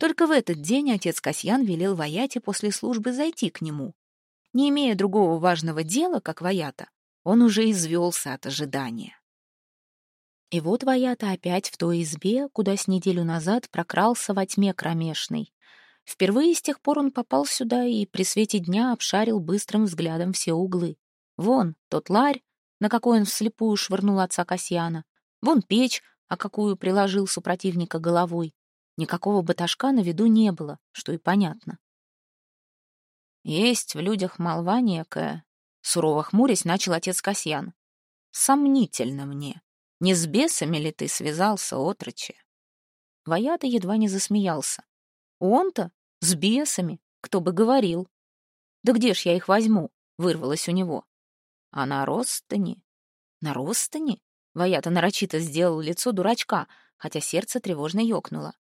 Только в этот день отец Касьян велел Ваяте после службы зайти к нему. Не имея другого важного дела, как Ваята, он уже извелся от ожидания. И вот Ваята опять в той избе, куда с неделю назад прокрался во тьме кромешной. Впервые с тех пор он попал сюда и при свете дня обшарил быстрым взглядом все углы. Вон тот ларь, на какой он вслепую швырнул отца Касьяна. Вон печь, а какую приложил супротивника головой. Никакого баташка на виду не было, что и понятно. Есть в людях молва некая. Сурово хмурясь, начал отец Касьян. Сомнительно мне. Не с бесами ли ты связался, отроче? Ваята едва не засмеялся. Он-то? С бесами? Кто бы говорил? Да где ж я их возьму? Вырвалось у него. А на Ростане? На Ростане? Ваята нарочито сделал лицо дурачка, хотя сердце тревожно ёкнуло.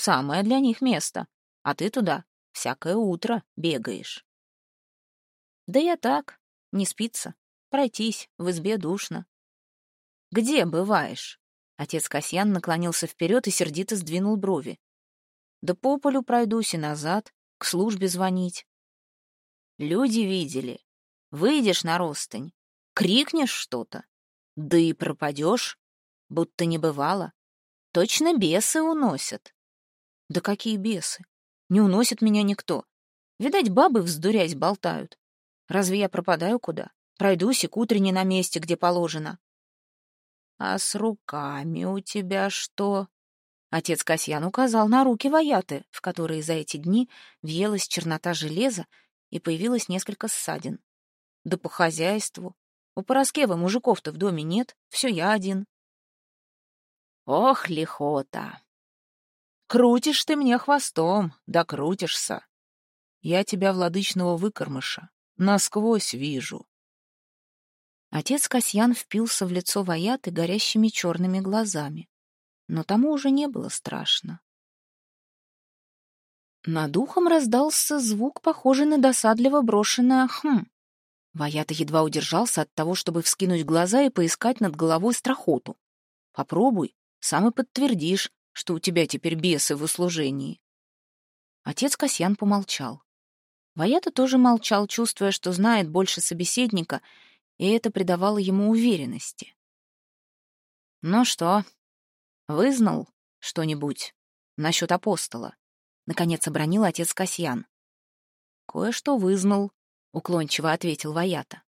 Самое для них место. А ты туда всякое утро бегаешь. Да я так, не спится. Пройтись, в избе душно. Где бываешь? Отец Касьян наклонился вперед и сердито сдвинул брови. Да по полю пройдусь и назад, к службе звонить. Люди видели. Выйдешь на ростань, крикнешь что-то, да и пропадешь, будто не бывало. Точно бесы уносят. Да какие бесы? Не уносит меня никто. Видать, бабы вздурясь болтают. Разве я пропадаю куда? Пройдусь и к утренне на месте, где положено. А с руками у тебя что? Отец Касьян указал на руки Ваяты, в которые за эти дни въелась чернота железа и появилось несколько ссадин. Да по хозяйству. У Пороскева мужиков-то в доме нет, все я один. Ох, лихота! Крутишь ты мне хвостом, да крутишься. Я тебя, владычного выкормыша, насквозь вижу. Отец Касьян впился в лицо Ваяты горящими черными глазами. Но тому уже не было страшно. Над ухом раздался звук, похожий на досадливо брошенное «хм». Ваята едва удержался от того, чтобы вскинуть глаза и поискать над головой страхоту. Попробуй, сам и подтвердишь, что у тебя теперь бесы в услужении. Отец Касьян помолчал. Ваята тоже молчал, чувствуя, что знает больше собеседника, и это придавало ему уверенности. «Ну что, вызнал что-нибудь насчет апостола?» — наконец обронил отец Касьян. «Кое-что вызнал», — уклончиво ответил Ваята.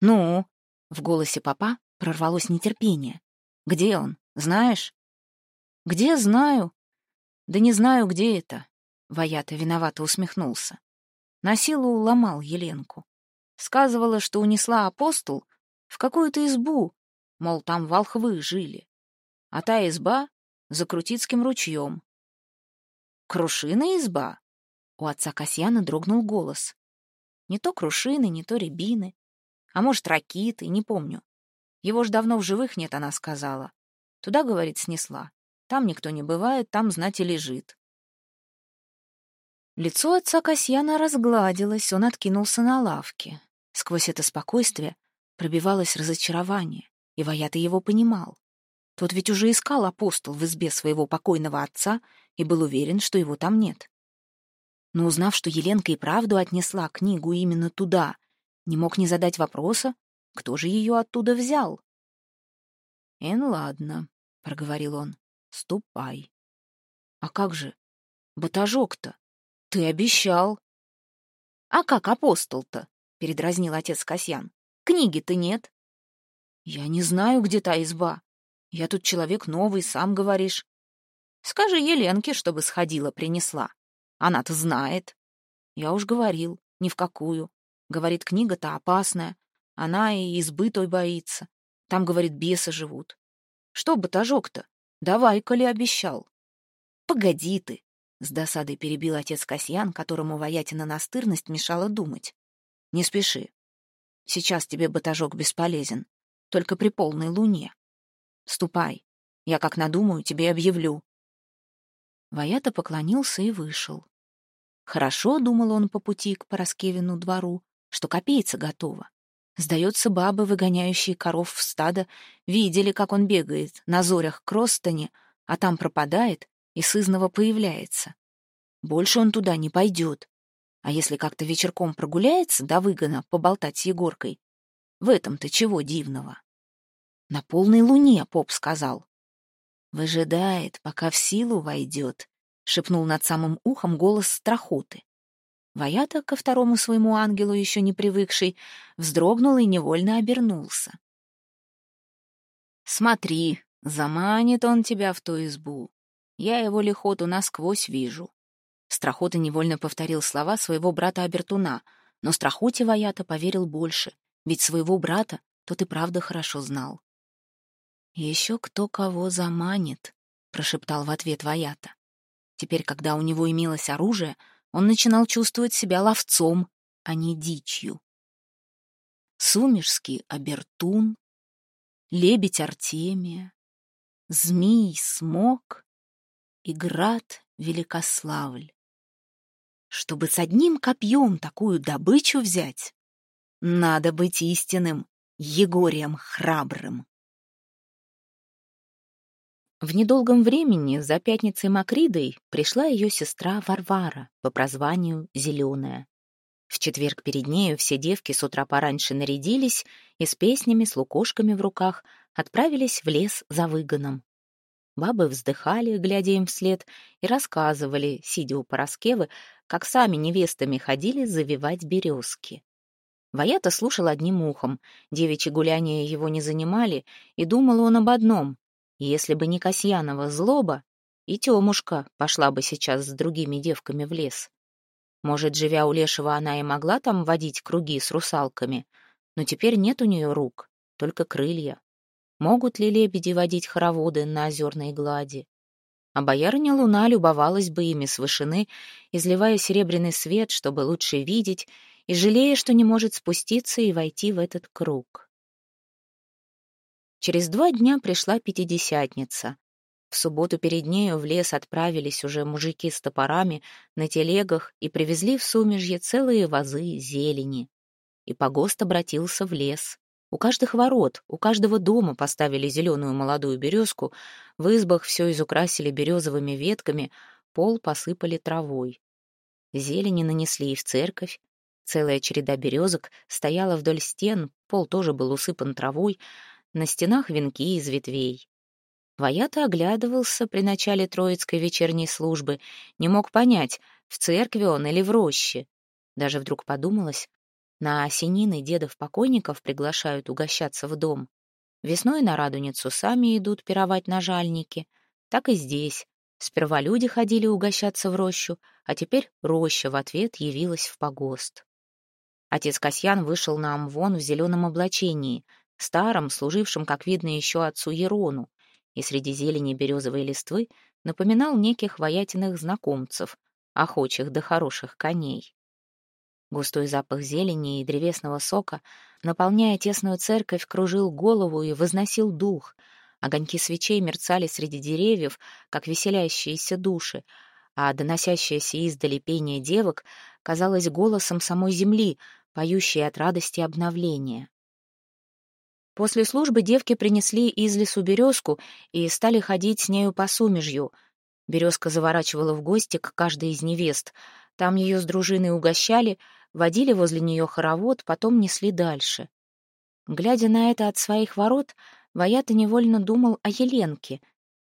«Ну?» — в голосе папа прорвалось нетерпение. «Где он, знаешь?» «Где знаю?» «Да не знаю, где это», — Ваята виновато усмехнулся. На силу уломал Еленку. Сказывала, что унесла апостол в какую-то избу, мол, там волхвы жили. А та изба за Крутицким ручьем. «Крушиная изба?» У отца Касьяна дрогнул голос. Не то крушины, не то рябины. А может, ракиты, не помню. Его ж давно в живых нет, она сказала. Туда, говорит, снесла. Там никто не бывает, там, знать, и лежит. Лицо отца Касьяна разгладилось, он откинулся на лавке. Сквозь это спокойствие пробивалось разочарование, и Ваята его понимал. Тот ведь уже искал апостол в избе своего покойного отца и был уверен, что его там нет. Но узнав, что Еленка и правду отнесла книгу именно туда, не мог не задать вопроса, кто же ее оттуда взял. «Эн, ладно», — проговорил он. Ступай. А как же? Батажок-то. Ты обещал. А как апостол-то? Передразнил отец Касьян. Книги-то нет. Я не знаю, где та изба. Я тут человек новый, сам говоришь. Скажи Еленке, чтобы сходила, принесла. Она-то знает. Я уж говорил, ни в какую. Говорит, книга-то опасная. Она и избы той боится. Там, говорит, бесы живут. Что батажок-то? Давай, коли обещал. Погоди ты, с досадой перебил отец Касьян, которому воятина настырность мешала думать. Не спеши. Сейчас тебе батажок бесполезен, только при полной луне. Ступай, я как надумаю, тебе объявлю. Ваята поклонился и вышел. Хорошо, думал он по пути к Пороскевину двору, что копейца готова. Сдается, бабы, выгоняющие коров в стадо, видели, как он бегает на зорях к Ростоне, а там пропадает и сызново появляется. Больше он туда не пойдет. А если как-то вечерком прогуляется до выгона поболтать с Егоркой, в этом-то чего дивного? На полной луне, поп сказал. Выжидает, пока в силу войдет, шепнул над самым ухом голос страхоты. Ваята, ко второму своему ангелу еще не привыкший, вздрогнул и невольно обернулся. «Смотри, заманит он тебя в ту избу. Я его лихоту насквозь вижу». Страхота невольно повторил слова своего брата Абертуна, но Страхоте Ваята поверил больше, ведь своего брата тот и правда хорошо знал. «Еще кто кого заманит», — прошептал в ответ Ваята. Теперь, когда у него имелось оружие, он начинал чувствовать себя ловцом, а не дичью. Сумерский Абертун, лебедь Артемия, змей Смок и град Великославль. Чтобы с одним копьем такую добычу взять, надо быть истинным Егорием храбрым. В недолгом времени за пятницей Макридой пришла ее сестра Варвара по прозванию Зеленая. В четверг перед нею все девки с утра пораньше нарядились и с песнями, с лукошками в руках отправились в лес за выгоном. Бабы вздыхали, глядя им вслед, и рассказывали, сидя у Пороскевы, как сами невестами ходили завивать березки. Ваята слушал одним ухом, девичьи гуляния его не занимали, и думал он об одном если бы не Касьянова злоба, и Тёмушка пошла бы сейчас с другими девками в лес. Может, живя у Лешего, она и могла там водить круги с русалками, но теперь нет у нее рук, только крылья. Могут ли лебеди водить хороводы на озерной глади? А боярыня Луна любовалась бы ими с вышины, изливая серебряный свет, чтобы лучше видеть, и жалея, что не может спуститься и войти в этот круг. Через два дня пришла пятидесятница. В субботу перед нею в лес отправились уже мужики с топорами на телегах и привезли в Сумежье целые вазы зелени. И погост обратился в лес. У каждых ворот, у каждого дома поставили зеленую молодую березку, в избах все изукрасили березовыми ветками, пол посыпали травой. Зелени нанесли и в церковь. Целая череда березок стояла вдоль стен, пол тоже был усыпан травой, на стенах венки из ветвей. Ваята оглядывался при начале Троицкой вечерней службы, не мог понять, в церкви он или в роще. Даже вдруг подумалось, на осенины дедов покойников приглашают угощаться в дом. Весной на Радуницу сами идут пировать на жальнике. Так и здесь. Сперва люди ходили угощаться в рощу, а теперь роща в ответ явилась в погост. Отец Касьян вышел на Амвон в зеленом облачении, старом, служившем, как видно, еще отцу Ерону, и среди зелени березовой листвы напоминал неких воятельных знакомцев, охочих до хороших коней. Густой запах зелени и древесного сока, наполняя тесную церковь, кружил голову и возносил дух. Огоньки свечей мерцали среди деревьев, как веселящиеся души, а доносящееся издали пение девок казалось голосом самой земли, поющей от радости обновления. После службы девки принесли из лесу березку и стали ходить с нею по сумежью. Березка заворачивала в гости к каждой из невест. Там ее с дружиной угощали, водили возле нее хоровод, потом несли дальше. Глядя на это от своих ворот, Ваята невольно думал о Еленке.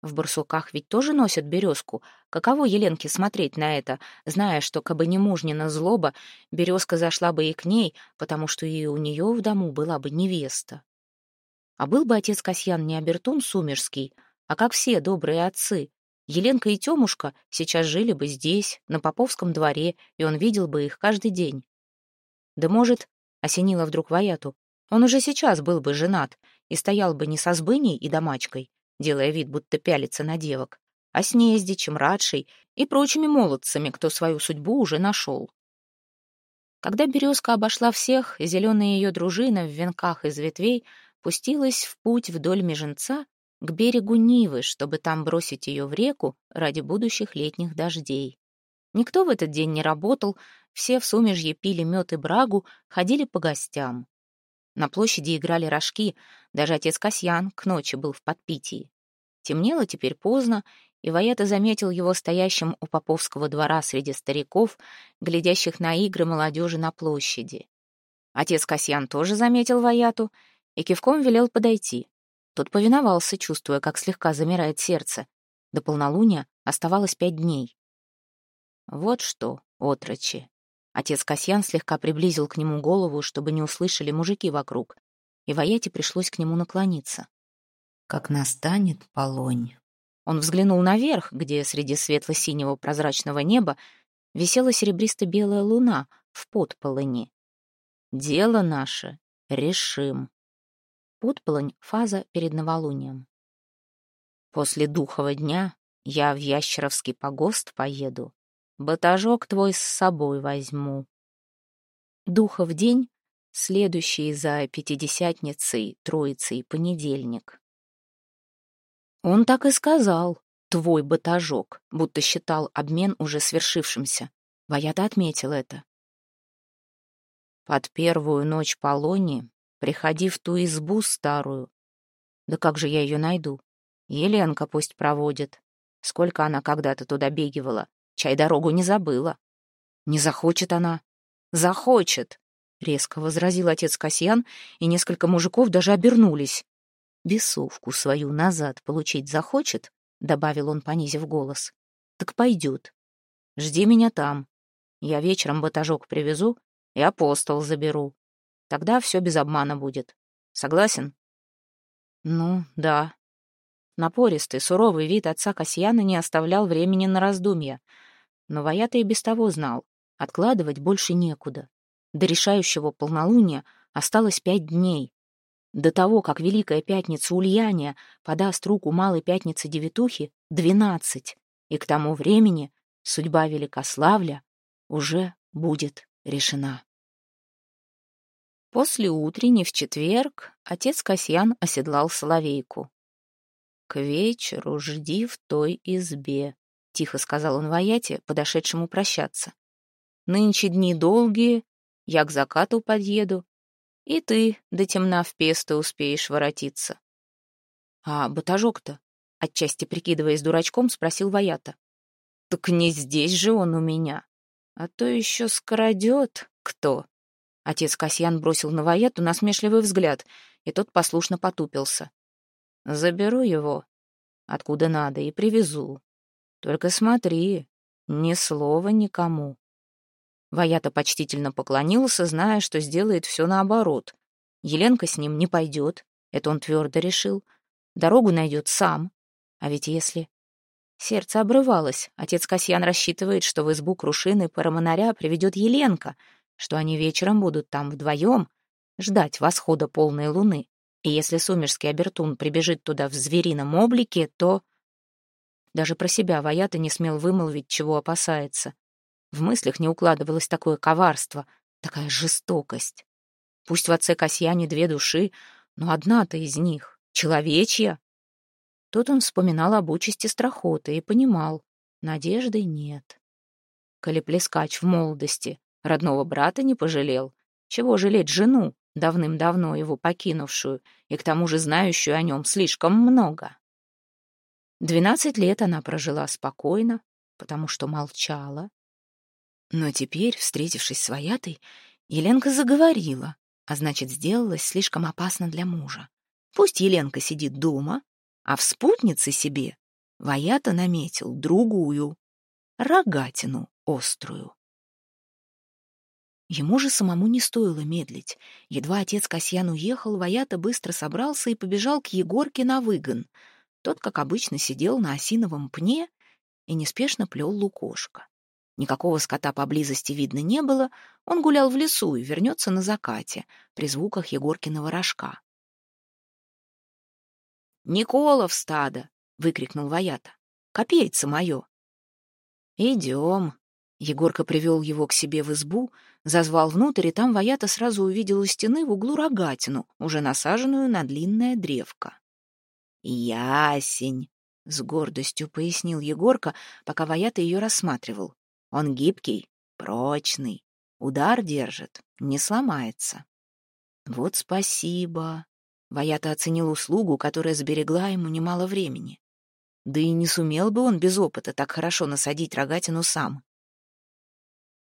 В барсуках ведь тоже носят березку. Каково Еленке смотреть на это, зная, что, кабы не мужнина злоба, березка зашла бы и к ней, потому что и у нее в дому была бы невеста. А был бы отец Касьян не Абертун Сумерский, а как все добрые отцы. Еленка и Тёмушка сейчас жили бы здесь, на Поповском дворе, и он видел бы их каждый день. Да может, осенило вдруг Ваяту, он уже сейчас был бы женат и стоял бы не со сбыней и домачкой, делая вид, будто пялится на девок, а с Нездичем, Радшей и прочими молодцами, кто свою судьбу уже нашел. Когда березка обошла всех, зеленая ее дружина в венках из ветвей — пустилась в путь вдоль Меженца к берегу Нивы, чтобы там бросить ее в реку ради будущих летних дождей. Никто в этот день не работал, все в сумежье пили мед и брагу, ходили по гостям. На площади играли рожки, даже отец Касьян к ночи был в подпитии. Темнело теперь поздно, и Ваята заметил его стоящим у Поповского двора среди стариков, глядящих на игры молодежи на площади. Отец Касьян тоже заметил Ваяту и кивком велел подойти. Тот повиновался, чувствуя, как слегка замирает сердце. До полнолуния оставалось пять дней. «Вот что, отрочи!» Отец Касьян слегка приблизил к нему голову, чтобы не услышали мужики вокруг, и Ваяте пришлось к нему наклониться. «Как настанет полонь!» Он взглянул наверх, где среди светло-синего прозрачного неба висела серебристо-белая луна в подполыни. «Дело наше решим». Подполонь — фаза перед новолунием. «После духова дня я в Ящеровский погост поеду, батажок твой с собой возьму». Духов день, следующий за Пятидесятницей, Троицей, понедельник. Он так и сказал, твой батажок, будто считал обмен уже свершившимся. Ваята отметил это. Под первую ночь полони приходи в ту избу старую. Да как же я ее найду? Еленка пусть проводит. Сколько она когда-то туда бегивала. Чай дорогу не забыла. Не захочет она. Захочет, — резко возразил отец Касьян, и несколько мужиков даже обернулись. Бесовку свою назад получить захочет, — добавил он, понизив голос, — так пойдет. Жди меня там. Я вечером батажок привезу и апостол заберу. Тогда все без обмана будет. Согласен? Ну, да. Напористый, суровый вид отца Касьяна не оставлял времени на раздумья. Но Ваята и без того знал. Откладывать больше некуда. До решающего полнолуния осталось пять дней. До того, как Великая Пятница Ульяния подаст руку Малой Пятнице Девятухи, двенадцать, и к тому времени судьба Великославля уже будет решена. После утренней в четверг отец Касьян оседлал соловейку. «К вечеру жди в той избе», — тихо сказал он Ваяте, подошедшему прощаться. «Нынче дни долгие, я к закату подъеду, и ты до темна в песто успеешь воротиться. А батажок-то, отчасти прикидываясь дурачком, спросил Ваята. Так не здесь же он у меня. А то еще скородет кто. Отец Касьян бросил на Ваяту насмешливый взгляд, и тот послушно потупился. Заберу его, откуда надо, и привезу. Только смотри, ни слова никому. Ваята почтительно поклонился, зная, что сделает все наоборот. Еленка с ним не пойдет, это он твердо решил. Дорогу найдет сам. А ведь если... Сердце обрывалось. Отец Касьян рассчитывает, что в избу Крушины Парамонаря приведет Еленка, что они вечером будут там вдвоем ждать восхода полной луны. И если сумерский обертун прибежит туда в зверином облике, то... Даже про себя Ваята не смел вымолвить, чего опасается. В мыслях не укладывалось такое коварство, такая жестокость. Пусть в отце Касьяне две души, но одна-то из них — человечья. Тут он вспоминал об участи страхоты и понимал, надежды нет. Коли плескач в молодости родного брата не пожалел, чего жалеть жену, давным-давно его покинувшую и к тому же знающую о нем слишком много. Двенадцать лет она прожила спокойно, потому что молчала, но теперь, встретившись с Ваятой, Еленка заговорила, а значит, сделалась слишком опасно для мужа. Пусть Еленка сидит дома, а в спутнице себе Ваята наметил другую, рогатину острую. Ему же самому не стоило медлить. Едва отец Касьян уехал, Ваята быстро собрался и побежал к Егорке на выгон. Тот, как обычно, сидел на осиновом пне и неспешно плел лукошко. Никакого скота поблизости видно не было, он гулял в лесу и вернется на закате, при звуках Егоркиного рожка. «Никола в стадо!» — выкрикнул Ваята. «Копейце мое!» «Идем!» Егорка привел его к себе в избу, зазвал внутрь, и там Ваята сразу увидел у стены в углу рогатину, уже насаженную на длинное древко. «Ясень!» — с гордостью пояснил Егорка, пока Ваята ее рассматривал. Он гибкий, прочный, удар держит, не сломается. Вот спасибо. Ваята оценил услугу, которая сберегла ему немало времени. Да и не сумел бы он без опыта так хорошо насадить рогатину сам.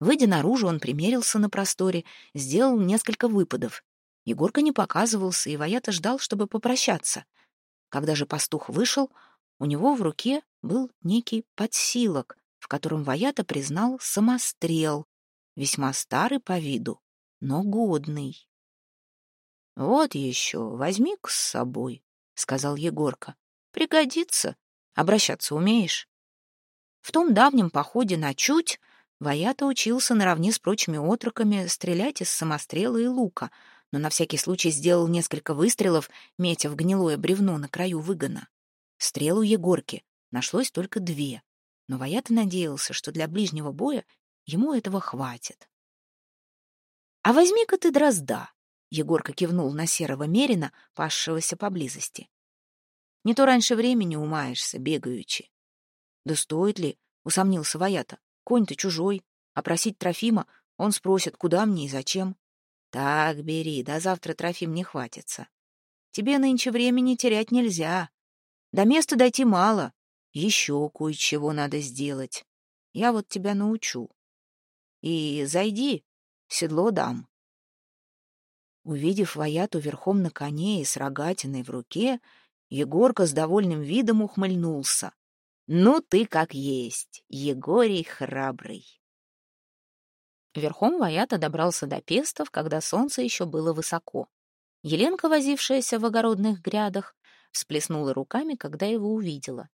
Выйдя наружу, он примерился на просторе, сделал несколько выпадов. Егорка не показывался, и Ваята ждал, чтобы попрощаться. Когда же пастух вышел, у него в руке был некий подсилок, в котором Ваята признал самострел, весьма старый по виду, но годный. «Вот еще, возьми-ка с собой», — сказал Егорка. «Пригодится. Обращаться умеешь?» В том давнем походе на Чуть Ваята учился наравне с прочими отроками стрелять из самострела и лука, но на всякий случай сделал несколько выстрелов, метя в гнилое бревно на краю выгона. Стрел у Егорки нашлось только две, но Ваята надеялся, что для ближнего боя ему этого хватит. «А возьми-ка ты дрозда», — Егорка кивнул на серого мерина, пасшегося поблизости. «Не то раньше времени умаешься, бегаючи». «Да стоит ли?» — усомнился Ваята. «Конь-то чужой, а просить Трофима он спросит, куда мне и зачем». «Так, бери, до завтра Трофим не хватится. Тебе нынче времени терять нельзя. До места дойти мало, еще кое-чего надо сделать. Я вот тебя научу. И зайди, седло дам. Увидев Ваяту верхом на коне и с рогатиной в руке, Егорка с довольным видом ухмыльнулся. «Ну ты как есть, Егорий храбрый!» Верхом Ваята добрался до Пестов, когда солнце еще было высоко. Еленка, возившаяся в огородных грядах, всплеснула руками, когда его увидела.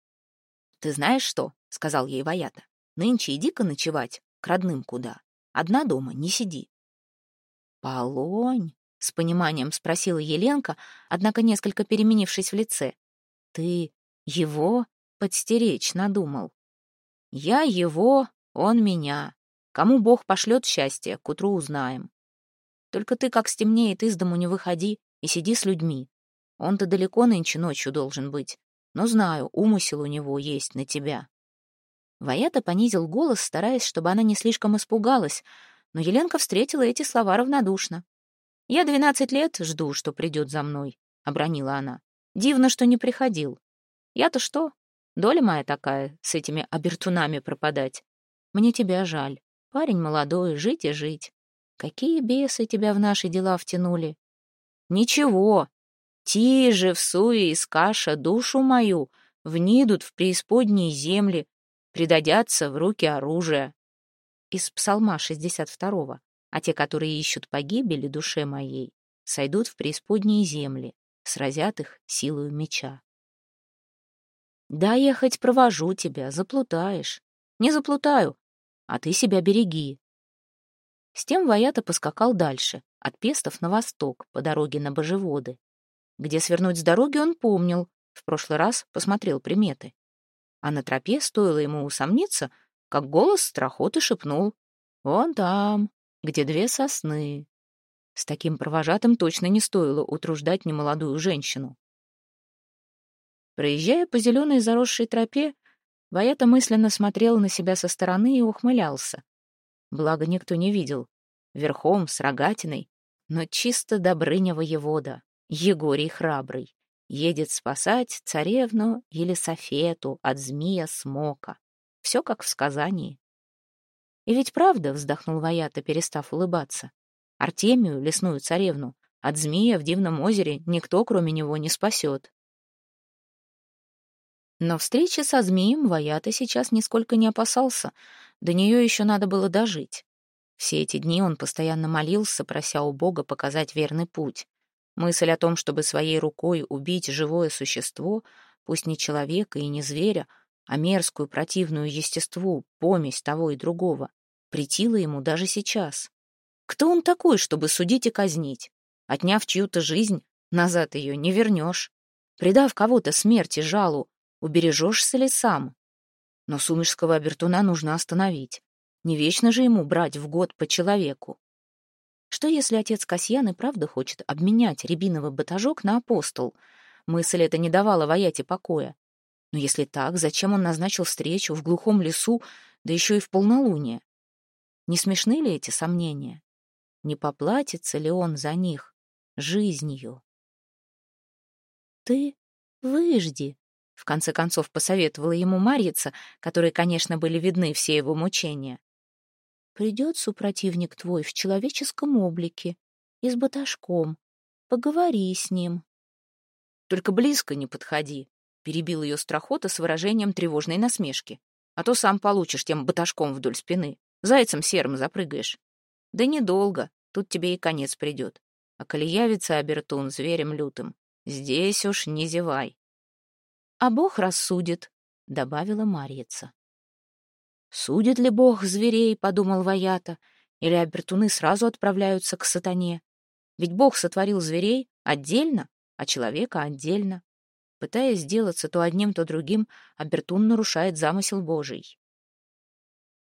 «Ты знаешь что?» — сказал ей Ваята. «Нынче иди-ка ночевать, к родным куда. Одна дома, не сиди». «Полонь?» — с пониманием спросила Еленка, однако несколько переменившись в лице. «Ты его подстеречь надумал?» «Я его, он меня. Кому Бог пошлет счастье, к утру узнаем. Только ты, как стемнеет, из дому не выходи и сиди с людьми. Он-то далеко нынче ночью должен быть но знаю, умысел у него есть на тебя». Ваята понизил голос, стараясь, чтобы она не слишком испугалась, но Еленка встретила эти слова равнодушно. «Я двенадцать лет жду, что придет за мной», — обронила она. «Дивно, что не приходил. Я-то что? Доля моя такая, с этими обертунами пропадать. Мне тебя жаль. Парень молодой, жить и жить. Какие бесы тебя в наши дела втянули?» «Ничего», Тиже в суе из каша душу мою, внидут в преисподние земли, предадятся в руки оружия. Из Псалма 62 а те, которые ищут погибели душе моей, сойдут в преисподние земли, сразят их силою меча. Да, я хоть провожу тебя, заплутаешь. Не заплутаю, а ты себя береги. С тем Ваята поскакал дальше, от Пестов на восток, по дороге на Божеводы. Где свернуть с дороги он помнил, в прошлый раз посмотрел приметы. А на тропе стоило ему усомниться, как голос страхоты шепнул «Вон там, где две сосны». С таким провожатым точно не стоило утруждать немолодую женщину. Проезжая по зеленой заросшей тропе, Ваята мысленно смотрел на себя со стороны и ухмылялся. Благо никто не видел. Верхом, с рогатиной, но чисто Добрыня воевода. Егорий храбрый, едет спасать царевну Елисофету от змея Смока. Все как в сказании. И ведь правда, вздохнул Ваята, перестав улыбаться. Артемию, лесную царевну, от змея в дивном озере никто, кроме него, не спасет. Но встречи со змеем Ваята сейчас нисколько не опасался, до нее еще надо было дожить. Все эти дни он постоянно молился, прося у Бога показать верный путь. Мысль о том, чтобы своей рукой убить живое существо, пусть не человека и не зверя, а мерзкую противную естеству, помесь того и другого, претила ему даже сейчас. Кто он такой, чтобы судить и казнить? Отняв чью-то жизнь, назад ее не вернешь. Предав кого-то смерти жалу, убережешься ли сам? Но сумерского обертуна нужно остановить. Не вечно же ему брать в год по человеку. Что если отец Касьян и правда хочет обменять рябиновый батажок на апостол? Мысль эта не давала Ваяте покоя. Но если так, зачем он назначил встречу в глухом лесу, да еще и в полнолуние? Не смешны ли эти сомнения? Не поплатится ли он за них жизнью? «Ты выжди», В конце концов посоветовала ему Марьица, которые, конечно, были видны все его мучения. «Придет супротивник твой в человеческом облике и с баташком. Поговори с ним». «Только близко не подходи», — перебил ее страхота с выражением тревожной насмешки. «А то сам получишь тем баташком вдоль спины. Зайцем серым запрыгаешь. Да недолго, тут тебе и конец придет. А коли явится Абертун зверем лютым, здесь уж не зевай. А Бог рассудит, — добавила Марьица. «Судит ли Бог зверей?» — подумал Ваята. «Или обертуны сразу отправляются к сатане? Ведь Бог сотворил зверей отдельно, а человека отдельно. Пытаясь сделаться то одним, то другим, обертун нарушает замысел Божий.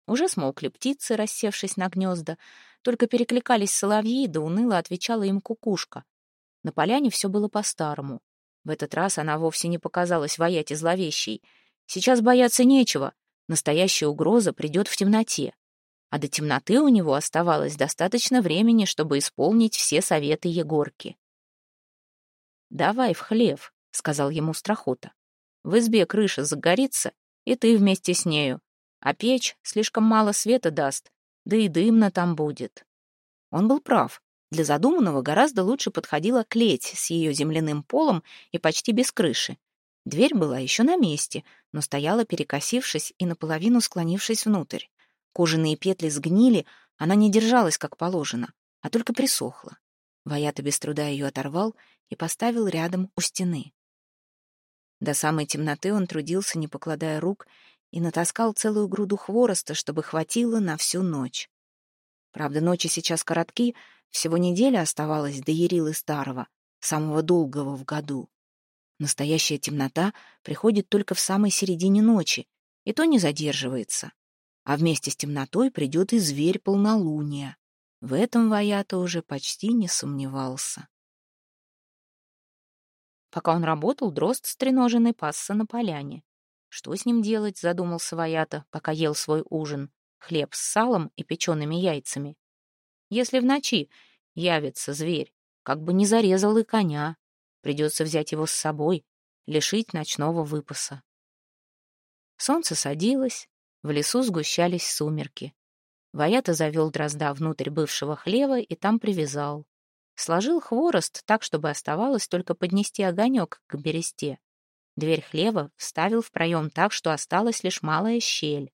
Уже смолкли птицы, рассевшись на гнезда, только перекликались соловьи, да уныло отвечала им кукушка. На поляне все было по-старому. В этот раз она вовсе не показалась воять и зловещей. Сейчас бояться нечего, настоящая угроза придет в темноте. А до темноты у него оставалось достаточно времени, чтобы исполнить все советы Егорки. «Давай в хлев», — сказал ему страхота. «В избе крыша загорится, и ты вместе с нею. А печь слишком мало света даст, да и дымно там будет. Он был прав. Для задуманного гораздо лучше подходила клеть с ее земляным полом и почти без крыши. Дверь была еще на месте, но стояла перекосившись и наполовину склонившись внутрь. Кожаные петли сгнили, она не держалась как положено, а только присохла. Ваята без труда ее оторвал и поставил рядом у стены. До самой темноты он трудился, не покладая рук, и натаскал целую груду хвороста, чтобы хватило на всю ночь. Правда, ночи сейчас коротки, всего неделя оставалась до Ярилы Старого, самого долгого в году. Настоящая темнота приходит только в самой середине ночи, и то не задерживается. А вместе с темнотой придет и зверь полнолуния. В этом Ваята уже почти не сомневался. Пока он работал, дрозд стреноженный пасся на поляне. Что с ним делать, задумался Ваята, пока ел свой ужин. Хлеб с салом и печеными яйцами. Если в ночи явится зверь, как бы не зарезал и коня, придется взять его с собой, лишить ночного выпаса. Солнце садилось, в лесу сгущались сумерки. Ваята завел дрозда внутрь бывшего хлева и там привязал. Сложил хворост так, чтобы оставалось только поднести огонек к бересте. Дверь хлева вставил в проем так, что осталась лишь малая щель.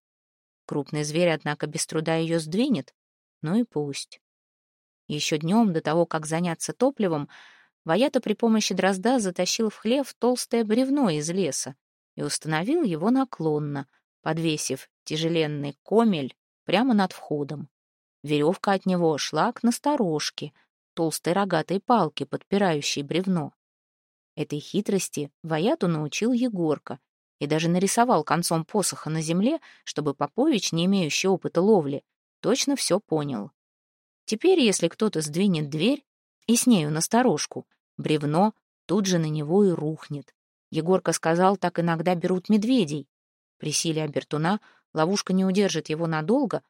Крупный зверь, однако, без труда ее сдвинет. Ну и пусть. Еще днем, до того, как заняться топливом, Ваята при помощи дрозда затащил в хлев толстое бревно из леса и установил его наклонно, подвесив тяжеленный комель прямо над входом. Веревка от него шла к насторожке, толстой рогатой палке, подпирающей бревно. Этой хитрости Ваяту научил Егорка и даже нарисовал концом посоха на земле, чтобы Попович, не имеющий опыта ловли, точно все понял. Теперь, если кто-то сдвинет дверь и с нею насторожку, бревно тут же на него и рухнет. Егорка сказал, так иногда берут медведей. При силе обертуна ловушка не удержит его надолго,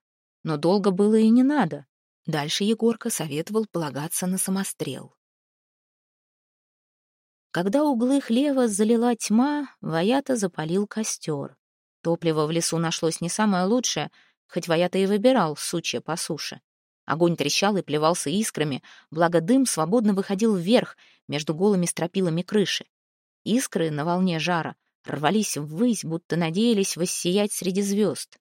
но долго было и не надо. Дальше Егорка советовал полагаться на самострел. Когда углы хлева залила тьма, Ваята запалил костер. Топливо в лесу нашлось не самое лучшее, хоть Ваята и выбирал сучья по суше. Огонь трещал и плевался искрами, благо дым свободно выходил вверх, между голыми стропилами крыши. Искры на волне жара рвались ввысь, будто надеялись воссиять среди звезд.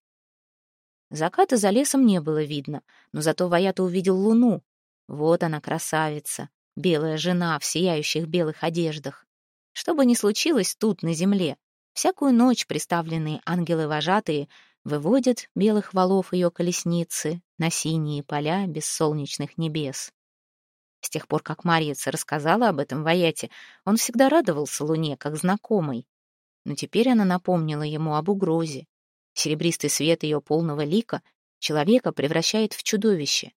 Заката за лесом не было видно, но зато Ваята увидел луну. Вот она, красавица, белая жена в сияющих белых одеждах. Что бы ни случилось тут, на земле, всякую ночь приставленные ангелы-вожатые выводят белых валов ее колесницы на синие поля без солнечных небес. С тех пор, как Марьица рассказала об этом Ваяте, он всегда радовался Луне, как знакомой. Но теперь она напомнила ему об угрозе. Серебристый свет ее полного лика человека превращает в чудовище.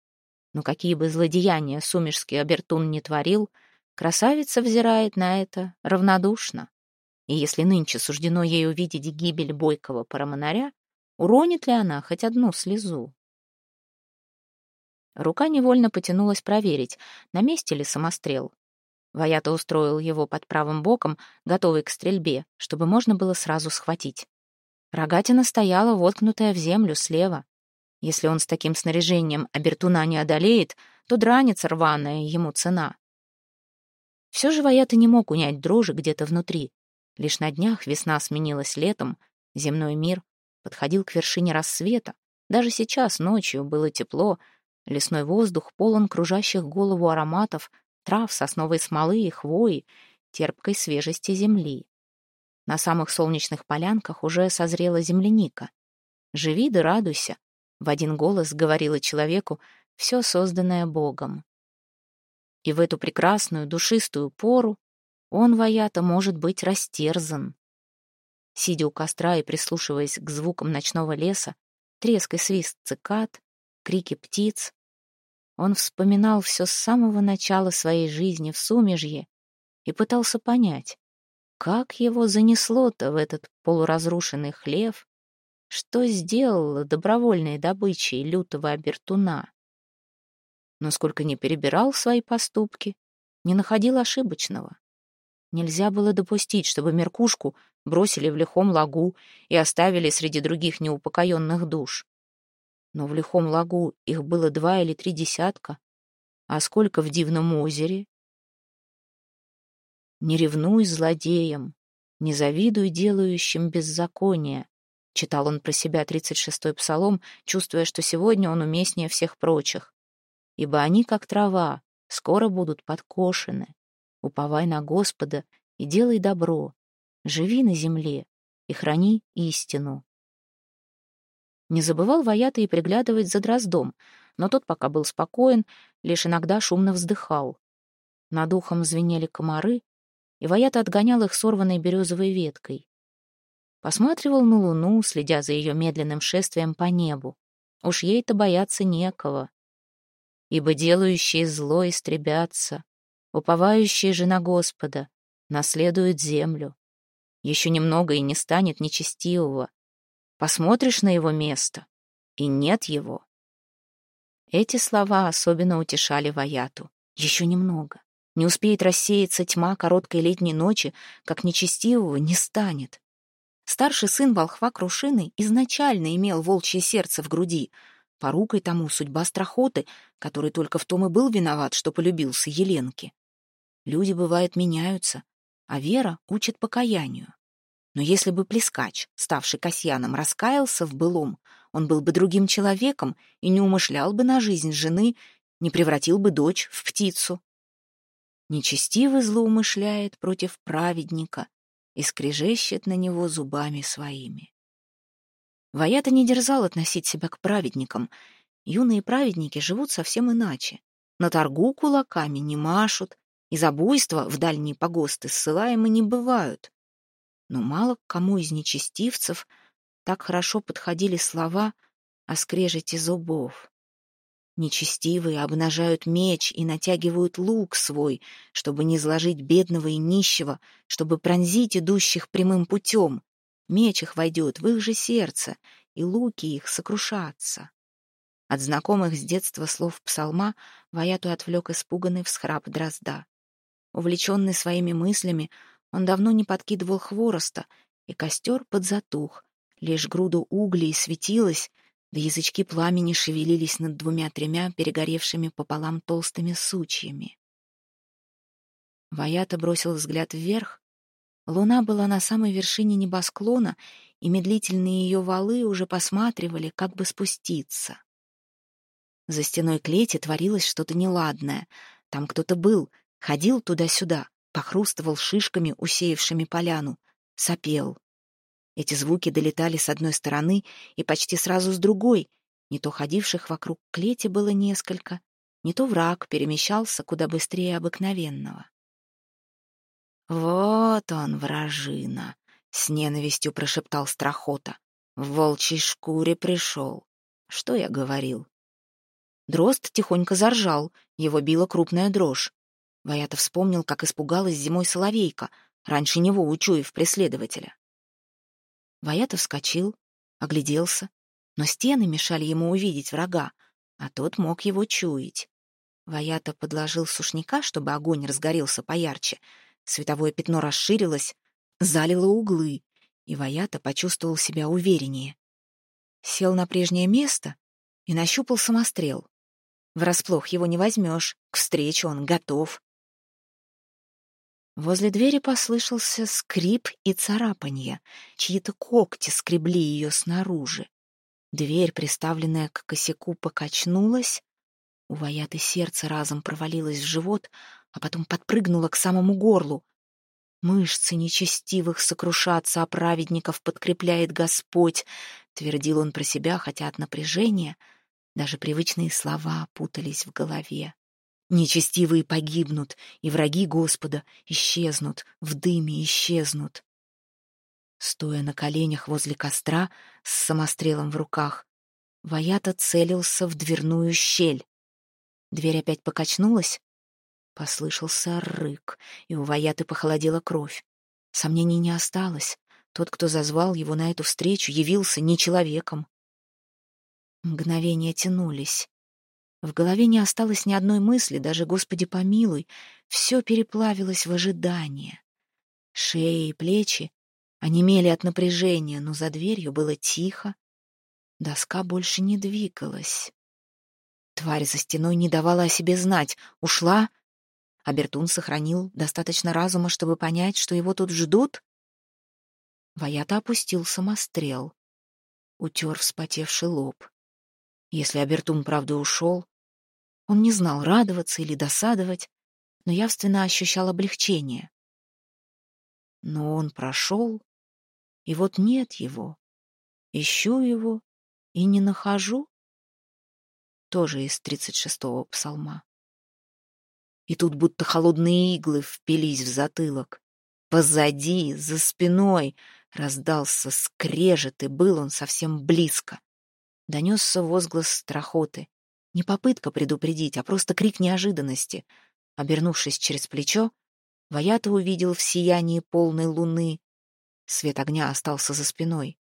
Но какие бы злодеяния сумерский обертун не творил, красавица взирает на это равнодушно. И если нынче суждено ей увидеть гибель бойкого парамонаря, уронит ли она хоть одну слезу? Рука невольно потянулась проверить, на месте ли самострел. Ваята устроил его под правым боком, готовый к стрельбе, чтобы можно было сразу схватить. Рогатина стояла, воткнутая в землю слева. Если он с таким снаряжением обертуна не одолеет, то дранец рваная ему цена. Все же Ваята не мог унять дрожи где-то внутри. Лишь на днях весна сменилась летом, земной мир подходил к вершине рассвета. Даже сейчас, ночью, было тепло, лесной воздух полон кружащих голову ароматов, трав, сосновой смолы и хвои, терпкой свежести земли. На самых солнечных полянках уже созрела земляника. «Живи да радуйся», — в один голос говорила человеку все созданное Богом. И в эту прекрасную душистую пору он, Ваята, может быть растерзан. Сидя у костра и прислушиваясь к звукам ночного леса, треск и свист цикад, крики птиц, он вспоминал все с самого начала своей жизни в Сумежье и пытался понять, как его занесло-то в этот полуразрушенный хлев? Что сделала добровольной добычей лютого обертуна? Но сколько не перебирал свои поступки, не находил ошибочного. Нельзя было допустить, чтобы Меркушку бросили в лихом лагу и оставили среди других неупокоенных душ. Но в лихом лагу их было два или три десятка, а сколько в дивном озере не ревнуй злодеям, не завидуй делающим беззаконие. Читал он про себя тридцать шестой псалом, чувствуя, что сегодня он уместнее всех прочих. Ибо они, как трава, скоро будут подкошены. Уповай на Господа и делай добро. Живи на земле и храни истину. Не забывал Ваята и приглядывать за Дроздом, но тот пока был спокоен, лишь иногда шумно вздыхал. Над ухом звенели комары, и Ваята отгонял их сорванной березовой веткой. Посматривал на луну, следя за ее медленным шествием по небу. Уж ей-то бояться некого. Ибо делающие зло истребятся, уповающие же на Господа, наследуют землю. Еще немного и не станет нечестивого. Посмотришь на его место, и нет его. Эти слова особенно утешали Ваяту. Еще немного. Не успеет рассеяться тьма короткой летней ночи, как нечестивого не станет. Старший сын волхва Крушины изначально имел волчье сердце в груди. Порукой тому судьба страхоты, который только в том и был виноват, что полюбился Еленке. Люди, бывает, меняются, а вера учит покаянию. Но если бы Плескач, ставший Касьяном, раскаялся в былом, он был бы другим человеком и не умышлял бы на жизнь жены, не превратил бы дочь в птицу нечестивый злоумышляет против праведника и скрежещет на него зубами своими. Ваята не дерзал относить себя к праведникам. Юные праведники живут совсем иначе. На торгу кулаками не машут, и за буйство в дальние погосты ссылаемы не бывают. Но мало кому из нечестивцев так хорошо подходили слова о скрежете зубов. Нечестивые обнажают меч и натягивают лук свой, чтобы не зложить бедного и нищего, чтобы пронзить идущих прямым путем. Меч их войдет в их же сердце, и луки их сокрушатся. От знакомых с детства слов псалма Ваяту отвлек испуганный всхрап дрозда. Увлеченный своими мыслями, он давно не подкидывал хвороста, и костер подзатух, лишь груду углей светилась, да язычки пламени шевелились над двумя-тремя перегоревшими пополам толстыми сучьями. Ваята бросил взгляд вверх. Луна была на самой вершине небосклона, и медлительные ее валы уже посматривали, как бы спуститься. За стеной клети творилось что-то неладное. Там кто-то был, ходил туда-сюда, похрустывал шишками, усеявшими поляну, сопел. Эти звуки долетали с одной стороны и почти сразу с другой. Не то ходивших вокруг клети было несколько, не то враг перемещался куда быстрее обыкновенного. «Вот он, вражина!» — с ненавистью прошептал Страхота. «В волчьей шкуре пришел. Что я говорил?» Дрозд тихонько заржал, его била крупная дрожь. Ваята вспомнил, как испугалась зимой соловейка, раньше него учуяв преследователя. Ваята вскочил, огляделся, но стены мешали ему увидеть врага, а тот мог его чуять. Ваята подложил сушняка, чтобы огонь разгорелся поярче. Световое пятно расширилось, залило углы, и Ваята почувствовал себя увереннее. Сел на прежнее место и нащупал самострел. Врасплох его не возьмешь, к встрече он готов. Возле двери послышался скрип и царапанье. Чьи-то когти скребли ее снаружи. Дверь, приставленная к косяку, покачнулась. У Ваяты сердце разом провалилось в живот, а потом подпрыгнуло к самому горлу. Мышцы нечестивых сокрушаться, а праведников подкрепляет Господь, твердил он про себя, хотя от напряжения даже привычные слова путались в голове. Нечестивые погибнут, и враги Господа исчезнут, в дыме исчезнут. Стоя на коленях возле костра с самострелом в руках, Ваята целился в дверную щель. Дверь опять покачнулась, Послышался рык, и у Ваяты похолодела кровь. Сомнений не осталось. Тот, кто зазвал его на эту встречу, явился не человеком. Мгновения тянулись. В голове не осталось ни одной мысли, даже «Господи помилуй», все переплавилось в ожидание. Шеи и плечи онемели от напряжения, но за дверью было тихо. Доска больше не двигалась. Тварь за стеной не давала о себе знать. Ушла, а Бертун сохранил достаточно разума, чтобы понять, что его тут ждут? Ваята опустил самострел, утер вспотевший лоб. Если Абертун правда ушел, он не знал, радоваться или досадовать, но явственно ощущал облегчение. Но он прошел, и вот нет его. Ищу его и не нахожу. Тоже из тридцать шестого псалма и тут будто холодные иглы впились в затылок. Позади, за спиной раздался скрежет, и был он совсем близко. Донесся возглас страхоты. Не попытка предупредить, а просто крик неожиданности. Обернувшись через плечо, Ваята увидел в сиянии полной луны. Свет огня остался за спиной.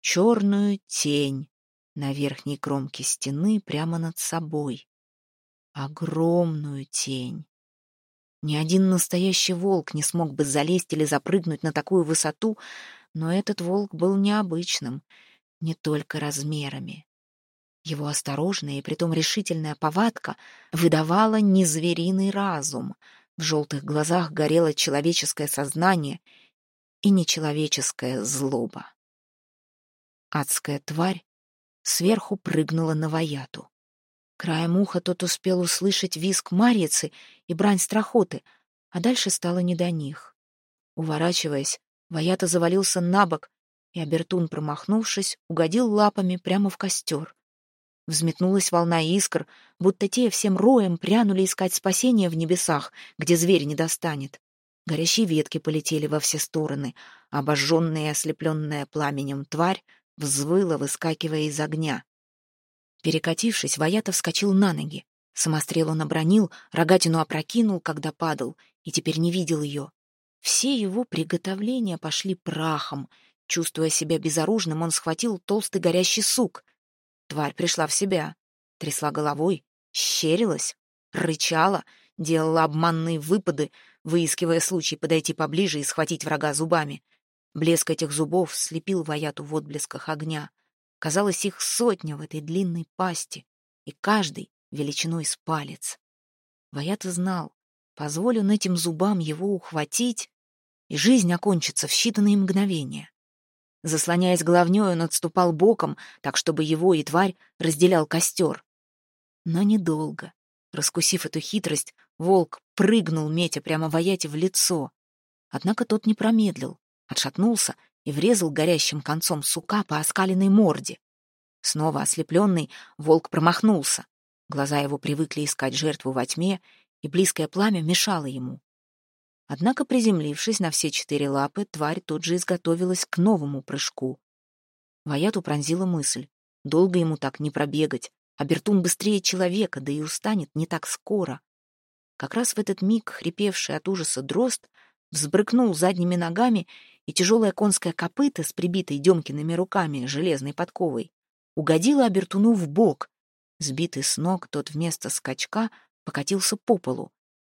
Черную тень на верхней кромке стены прямо над собой огромную тень. Ни один настоящий волк не смог бы залезть или запрыгнуть на такую высоту, но этот волк был необычным, не только размерами. Его осторожная и притом решительная повадка выдавала незвериный разум. В желтых глазах горело человеческое сознание и нечеловеческая злоба. Адская тварь сверху прыгнула на Ваяту. Краем уха тот успел услышать визг Марьицы и брань страхоты, а дальше стало не до них. Уворачиваясь, Ваята завалился на бок, и Абертун, промахнувшись, угодил лапами прямо в костер. Взметнулась волна искр, будто те всем роем прянули искать спасения в небесах, где зверь не достанет. Горящие ветки полетели во все стороны, а обожженная и ослепленная пламенем тварь взвыла, выскакивая из огня. Перекатившись, Ваята вскочил на ноги. Самострел он обронил, рогатину опрокинул, когда падал, и теперь не видел ее. Все его приготовления пошли прахом. Чувствуя себя безоружным, он схватил толстый горящий сук. Тварь пришла в себя, трясла головой, щерилась, рычала, делала обманные выпады, выискивая случай подойти поближе и схватить врага зубами. Блеск этих зубов слепил Ваяту в отблесках огня. Казалось, их сотня в этой длинной пасти, и каждый величиной с палец. Ваят знал, позволен этим зубам его ухватить, и жизнь окончится в считанные мгновения. Заслоняясь головнёй, он отступал боком, так чтобы его и тварь разделял костер. Но недолго. Раскусив эту хитрость, волк прыгнул Метя прямо Ваяте в лицо. Однако тот не промедлил, отшатнулся и врезал горящим концом сука по оскаленной морде. Снова ослепленный, волк промахнулся. Глаза его привыкли искать жертву во тьме, и близкое пламя мешало ему. Однако, приземлившись на все четыре лапы, тварь тут же изготовилась к новому прыжку. Ваяту пронзила мысль. Долго ему так не пробегать, а Бертун быстрее человека, да и устанет не так скоро. Как раз в этот миг хрипевший от ужаса дрозд взбрыкнул задними ногами и тяжелое конское копыто с прибитой Демкиными руками железной подковой угодило Абертуну в бок. Сбитый с ног, тот вместо скачка покатился по полу.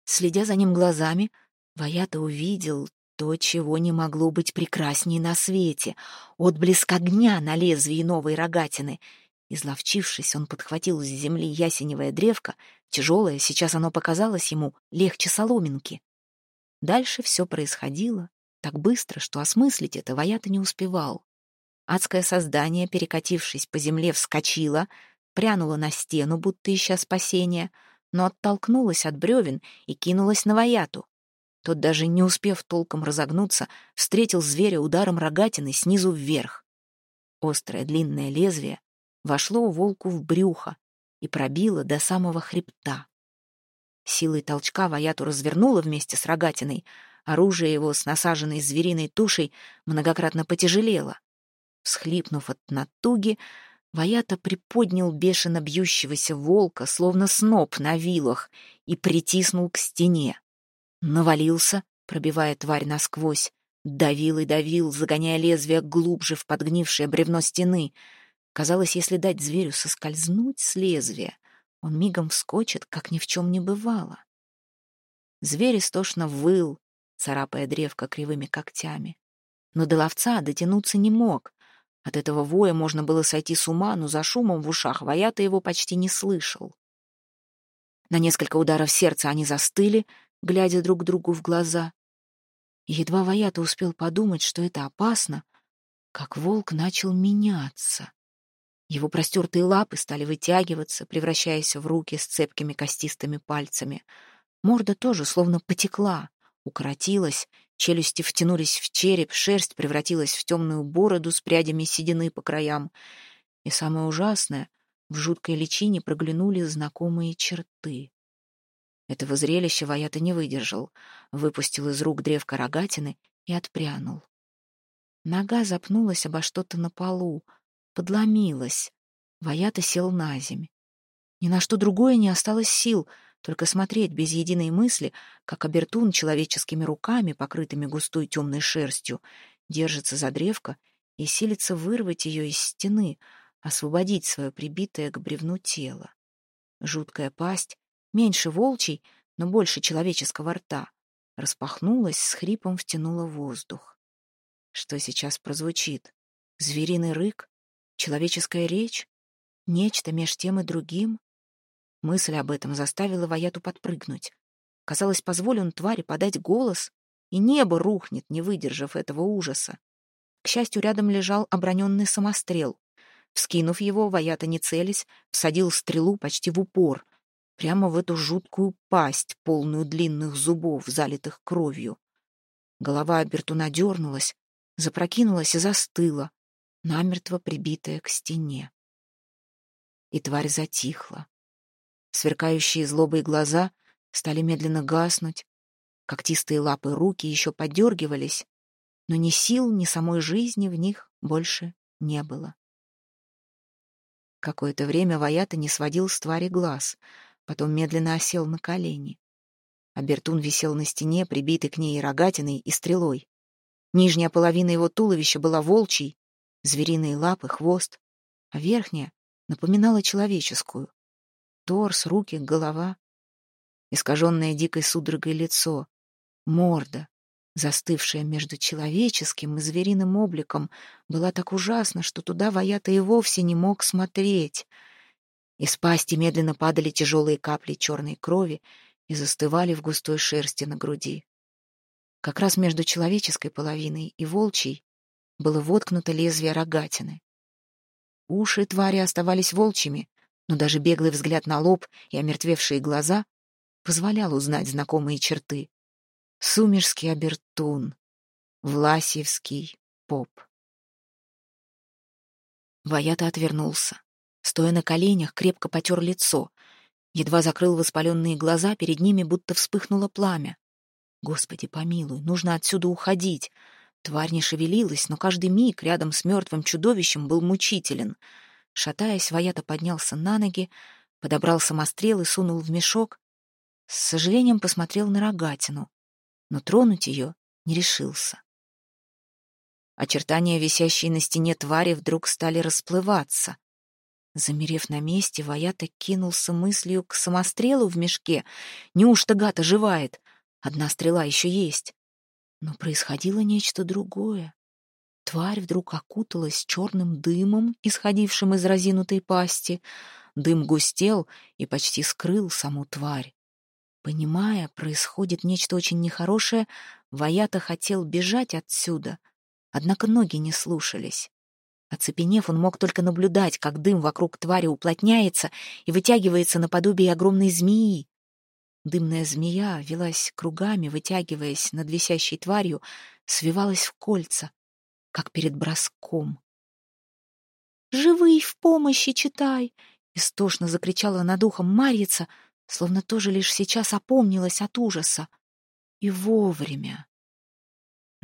Следя за ним глазами, Ваята увидел то, чего не могло быть прекрасней на свете — отблеск огня на лезвии новой рогатины. Изловчившись, он подхватил с земли ясеневое древко, тяжелое, сейчас оно показалось ему легче соломинки. Дальше все происходило так быстро, что осмыслить это Ваята не успевал. Адское создание, перекатившись по земле, вскочило, прянуло на стену, будто ища спасения, но оттолкнулось от бревен и кинулось на Ваяту. Тот, даже не успев толком разогнуться, встретил зверя ударом рогатины снизу вверх. Острое длинное лезвие вошло волку в брюхо и пробило до самого хребта. Силой толчка Ваяту развернуло вместе с рогатиной, оружие его с насаженной звериной тушей многократно потяжелело. Всхлипнув от натуги, Ваята приподнял бешено бьющегося волка, словно сноп на вилах, и притиснул к стене. Навалился, пробивая тварь насквозь, давил и давил, загоняя лезвие глубже в подгнившее бревно стены. Казалось, если дать зверю соскользнуть с лезвия, он мигом вскочит, как ни в чем не бывало. Зверь истошно выл, царапая древко кривыми когтями. Но до ловца дотянуться не мог. От этого воя можно было сойти с ума, но за шумом в ушах Ваята его почти не слышал. На несколько ударов сердца они застыли, глядя друг другу в глаза. едва Ваята успел подумать, что это опасно, как волк начал меняться. Его простертые лапы стали вытягиваться, превращаясь в руки с цепкими костистыми пальцами. Морда тоже словно потекла, укоротилась, челюсти втянулись в череп, шерсть превратилась в темную бороду с прядями седины по краям. И самое ужасное — в жуткой личине проглянули знакомые черты. Этого зрелища Ваята не выдержал, выпустил из рук древко рогатины и отпрянул. Нога запнулась обо что-то на полу, подломилась. Ваята сел на земь. Ни на что другое не осталось сил, только смотреть без единой мысли, как Абертун человеческими руками, покрытыми густой темной шерстью, держится за древко и силится вырвать ее из стены, освободить свое прибитое к бревну тело. Жуткая пасть, меньше волчий, но больше человеческого рта, распахнулась, с хрипом втянула воздух. Что сейчас прозвучит? Звериный рык? Человеческая речь? Нечто меж тем и другим? Мысль об этом заставила Ваяту подпрыгнуть. Казалось, позволен твари подать голос, и небо рухнет, не выдержав этого ужаса. К счастью, рядом лежал оброненный самострел. Вскинув его, Ваята, не целясь, всадил стрелу почти в упор, прямо в эту жуткую пасть, полную длинных зубов, залитых кровью. Голова Абертуна дернулась, запрокинулась и застыла, намертво прибитая к стене. И тварь затихла. Сверкающие злобой глаза стали медленно гаснуть, когтистые лапы руки еще подергивались, но ни сил, ни самой жизни в них больше не было. Какое-то время Ваята не сводил с твари глаз, потом медленно осел на колени. Абертун висел на стене, прибитый к ней рогатиной и стрелой. Нижняя половина его туловища была волчьей, звериные лапы, хвост, а верхняя напоминала человеческую торс, руки, голова, искаженное дикой судорогой лицо, морда, застывшая между человеческим и звериным обликом, была так ужасна, что туда Ваята и вовсе не мог смотреть. Из пасти медленно падали тяжелые капли черной крови и застывали в густой шерсти на груди. Как раз между человеческой половиной и волчьей было воткнуто лезвие рогатины. Уши твари оставались волчьими, но даже беглый взгляд на лоб и омертвевшие глаза позволял узнать знакомые черты. Сумерский обертун, Власьевский поп. Ваята отвернулся. Стоя на коленях, крепко потер лицо. Едва закрыл воспаленные глаза, перед ними будто вспыхнуло пламя. Господи, помилуй, нужно отсюда уходить. Тварь не шевелилась, но каждый миг рядом с мертвым чудовищем был мучителен — Шатаясь, Ваята поднялся на ноги, подобрал самострел и сунул в мешок. С сожалением посмотрел на рогатину, но тронуть ее не решился. Очертания, висящие на стене твари, вдруг стали расплываться. Замерев на месте, Ваята кинулся мыслью к самострелу в мешке. Неужто гад оживает? Одна стрела еще есть. Но происходило нечто другое. Тварь вдруг окуталась черным дымом, исходившим из разинутой пасти. Дым густел и почти скрыл саму тварь. Понимая, происходит нечто очень нехорошее, Ваята хотел бежать отсюда, однако ноги не слушались. Оцепенев, он мог только наблюдать, как дым вокруг твари уплотняется и вытягивается наподобие огромной змеи. Дымная змея велась кругами, вытягиваясь над висящей тварью, свивалась в кольца, как перед броском. «Живый в помощи читай!» — истошно закричала над ухом Марьица, словно тоже лишь сейчас опомнилась от ужаса. И вовремя.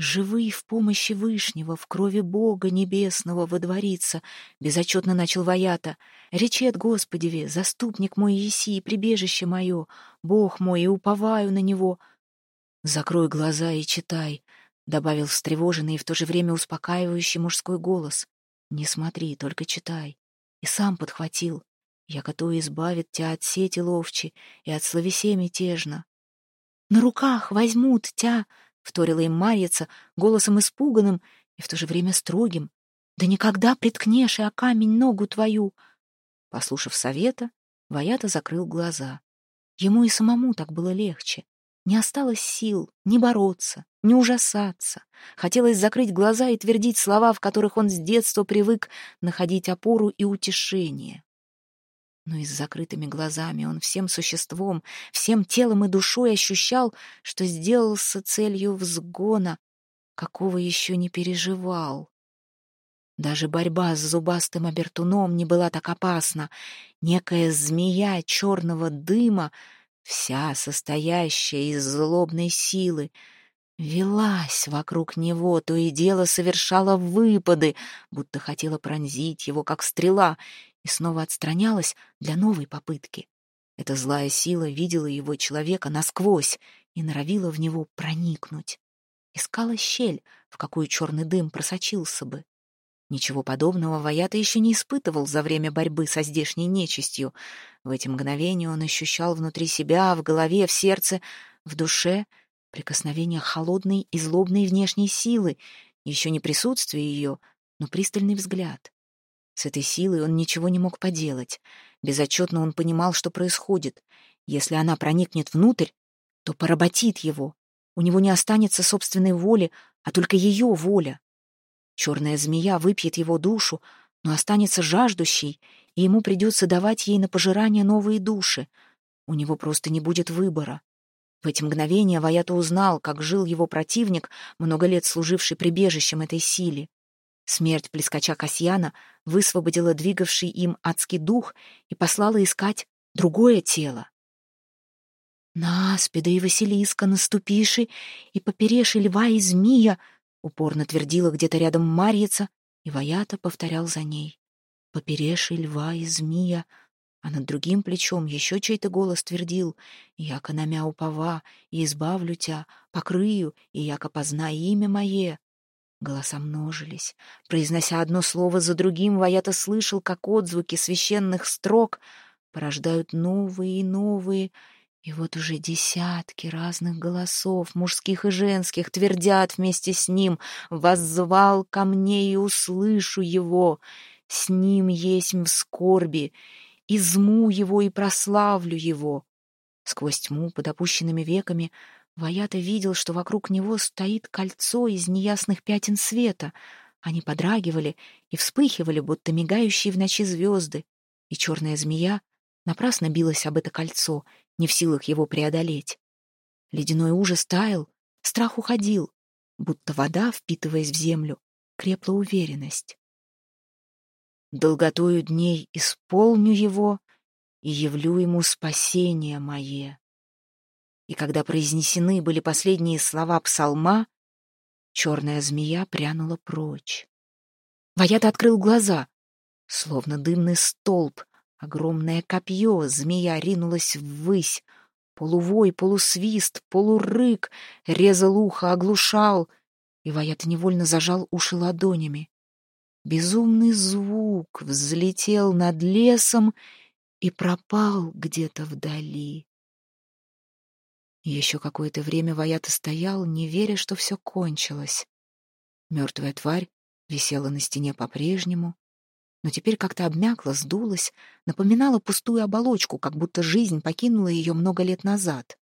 Живый в помощи Вышнего, в крови Бога Небесного водворится, безотчетно начал Ваята. Речет Господеви, заступник мой Еси, прибежище мое, Бог мой, и уповаю на Него. Закрой глаза и читай, добавил встревоженный и в то же время успокаивающий мужской голос. Не смотри, только читай. И сам подхватил. Я готов избавить тебя от сети ловчи и от словесе мятежно. На руках возьмут тебя, — вторила им Марьица голосом испуганным и в то же время строгим. «Да никогда приткнешь и о камень ногу твою!» Послушав совета, Ваята закрыл глаза. Ему и самому так было легче. Не осталось сил ни бороться, ни ужасаться. Хотелось закрыть глаза и твердить слова, в которых он с детства привык находить опору и утешение но и с закрытыми глазами он всем существом, всем телом и душой ощущал, что сделался целью взгона, какого еще не переживал. Даже борьба с зубастым обертуном не была так опасна. Некая змея черного дыма, вся состоящая из злобной силы, велась вокруг него, то и дело совершала выпады, будто хотела пронзить его, как стрела, и снова отстранялась для новой попытки. Эта злая сила видела его человека насквозь и норовила в него проникнуть. Искала щель, в какую черный дым просочился бы. Ничего подобного Ваята еще не испытывал за время борьбы со здешней нечистью. В эти мгновения он ощущал внутри себя, в голове, в сердце, в душе прикосновение холодной и злобной внешней силы, еще не присутствие ее, но пристальный взгляд. С этой силой он ничего не мог поделать. Безотчетно он понимал, что происходит. Если она проникнет внутрь, то поработит его. У него не останется собственной воли, а только ее воля. Черная змея выпьет его душу, но останется жаждущей, и ему придется давать ей на пожирание новые души. У него просто не будет выбора. В эти мгновения Ваята узнал, как жил его противник, много лет служивший прибежищем этой силе. Смерть плескача Касьяна высвободила двигавший им адский дух и послала искать другое тело. «На аспида и Василиска наступиши, и попереши льва и змея», упорно твердила где-то рядом Марьица, и Ваята повторял за ней. «Попереши льва и змея», а над другим плечом еще чей-то голос твердил «Яко намя упова, и избавлю тебя, покрыю, и яко познай имя мое». Голоса множились. Произнося одно слово за другим, Ваята слышал, как отзвуки священных строк порождают новые и новые, и вот уже десятки разных голосов, мужских и женских, твердят вместе с ним «Воззвал ко мне и услышу его, с ним есть в скорби, изму его и прославлю его». Сквозь тьму под опущенными веками — Ваята видел, что вокруг него стоит кольцо из неясных пятен света. Они подрагивали и вспыхивали, будто мигающие в ночи звезды. И черная змея напрасно билась об это кольцо, не в силах его преодолеть. Ледяной ужас таял, страх уходил, будто вода, впитываясь в землю, крепла уверенность. Долготою дней исполню его и явлю ему спасение мое и когда произнесены были последние слова псалма, черная змея прянула прочь. Ваята открыл глаза. Словно дымный столб, огромное копье, змея ринулась ввысь. Полувой, полусвист, полурык, резал ухо, оглушал, и Ваята невольно зажал уши ладонями. Безумный звук взлетел над лесом и пропал где-то вдали. Еще какое-то время Ваята стоял, не веря, что все кончилось. Мертвая тварь висела на стене по-прежнему, но теперь как-то обмякла, сдулась, напоминала пустую оболочку, как будто жизнь покинула ее много лет назад.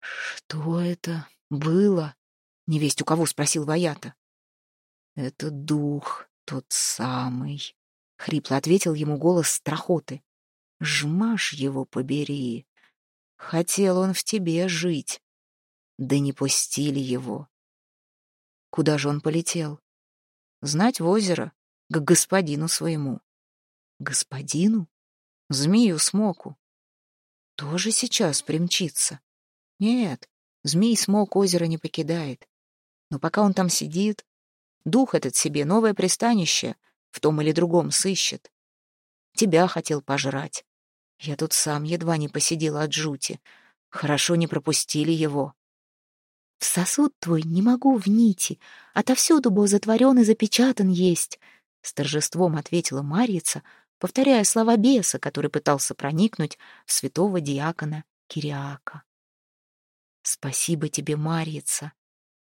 «Что это было?» — невесть у кого спросил Ваята. «Это дух, тот самый», — хрипло ответил ему голос страхоты. «Жмашь его побери. Хотел он в тебе жить. Да не пустили его. Куда же он полетел? Знать в озеро, к господину своему. Господину? Змею смоку. Тоже сейчас примчится. Нет, змей смог озеро не покидает. Но пока он там сидит, дух этот себе новое пристанище в том или другом сыщет. Тебя хотел пожрать. Я тут сам едва не посидел от жути. Хорошо не пропустили его. В сосуд твой не могу в нити, отовсюду бо затворен и запечатан есть, — с торжеством ответила Марьица, повторяя слова беса, который пытался проникнуть в святого диакона Кириака. «Спасибо тебе, Марьица,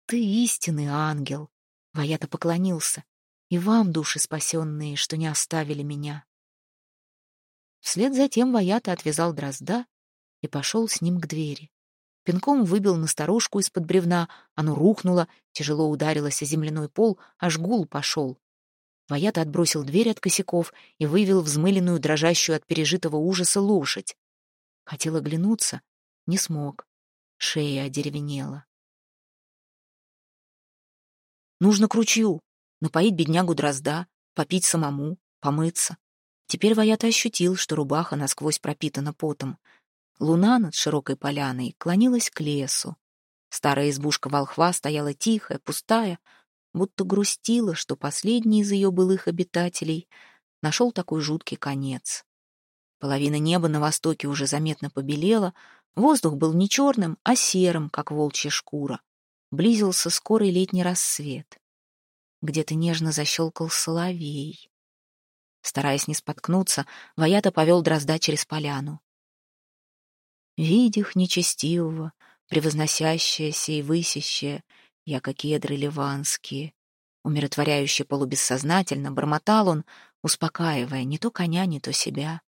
ты истинный ангел!» Ваята поклонился. «И вам, души спасенные, что не оставили меня!» Вслед за тем Ваята отвязал дрозда и пошел с ним к двери. Пинком выбил на старушку из-под бревна, оно рухнуло, тяжело ударилось о земляной пол, аж гул пошел. Ваята отбросил дверь от косяков и вывел взмыленную, дрожащую от пережитого ужаса лошадь. Хотел оглянуться, не смог. Шея одеревенела. Нужно к ручью, напоить беднягу дрозда, попить самому, помыться. Теперь Ваята ощутил, что рубаха насквозь пропитана потом. Луна над широкой поляной клонилась к лесу. Старая избушка волхва стояла тихая, пустая, будто грустила, что последний из ее былых обитателей нашел такой жуткий конец. Половина неба на востоке уже заметно побелела, воздух был не черным, а серым, как волчья шкура. Близился скорый летний рассвет. Где-то нежно защелкал соловей. Стараясь не споткнуться, Ваята повел дрозда через поляну видях нечестивого, превозносящееся и высящее, яко кедры ливанские. Умиротворяюще полубессознательно бормотал он, успокаивая не то коня, не то себя.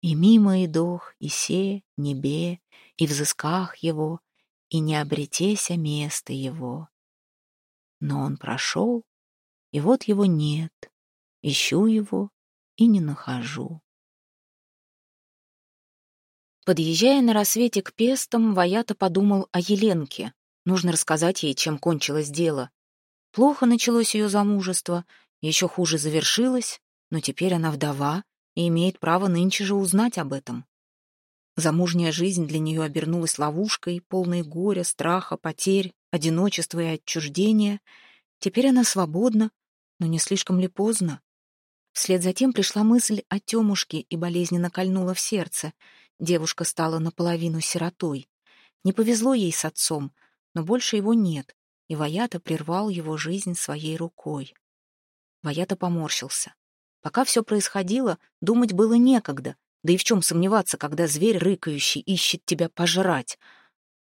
И мимо и дох, и се, небе, и взысках его, и не обретеся место его. Но он прошел, и вот его нет, ищу его и не нахожу. Подъезжая на рассвете к Пестам, Ваята подумал о Еленке. Нужно рассказать ей, чем кончилось дело. Плохо началось ее замужество, еще хуже завершилось, но теперь она вдова и имеет право нынче же узнать об этом. Замужняя жизнь для нее обернулась ловушкой, полной горя, страха, потерь, одиночества и отчуждения. Теперь она свободна, но не слишком ли поздно? Вслед за тем пришла мысль о Темушке и болезненно кольнула в сердце — Девушка стала наполовину сиротой. Не повезло ей с отцом, но больше его нет, и Ваята прервал его жизнь своей рукой. Ваята поморщился. Пока все происходило, думать было некогда, да и в чем сомневаться, когда зверь рыкающий ищет тебя пожрать.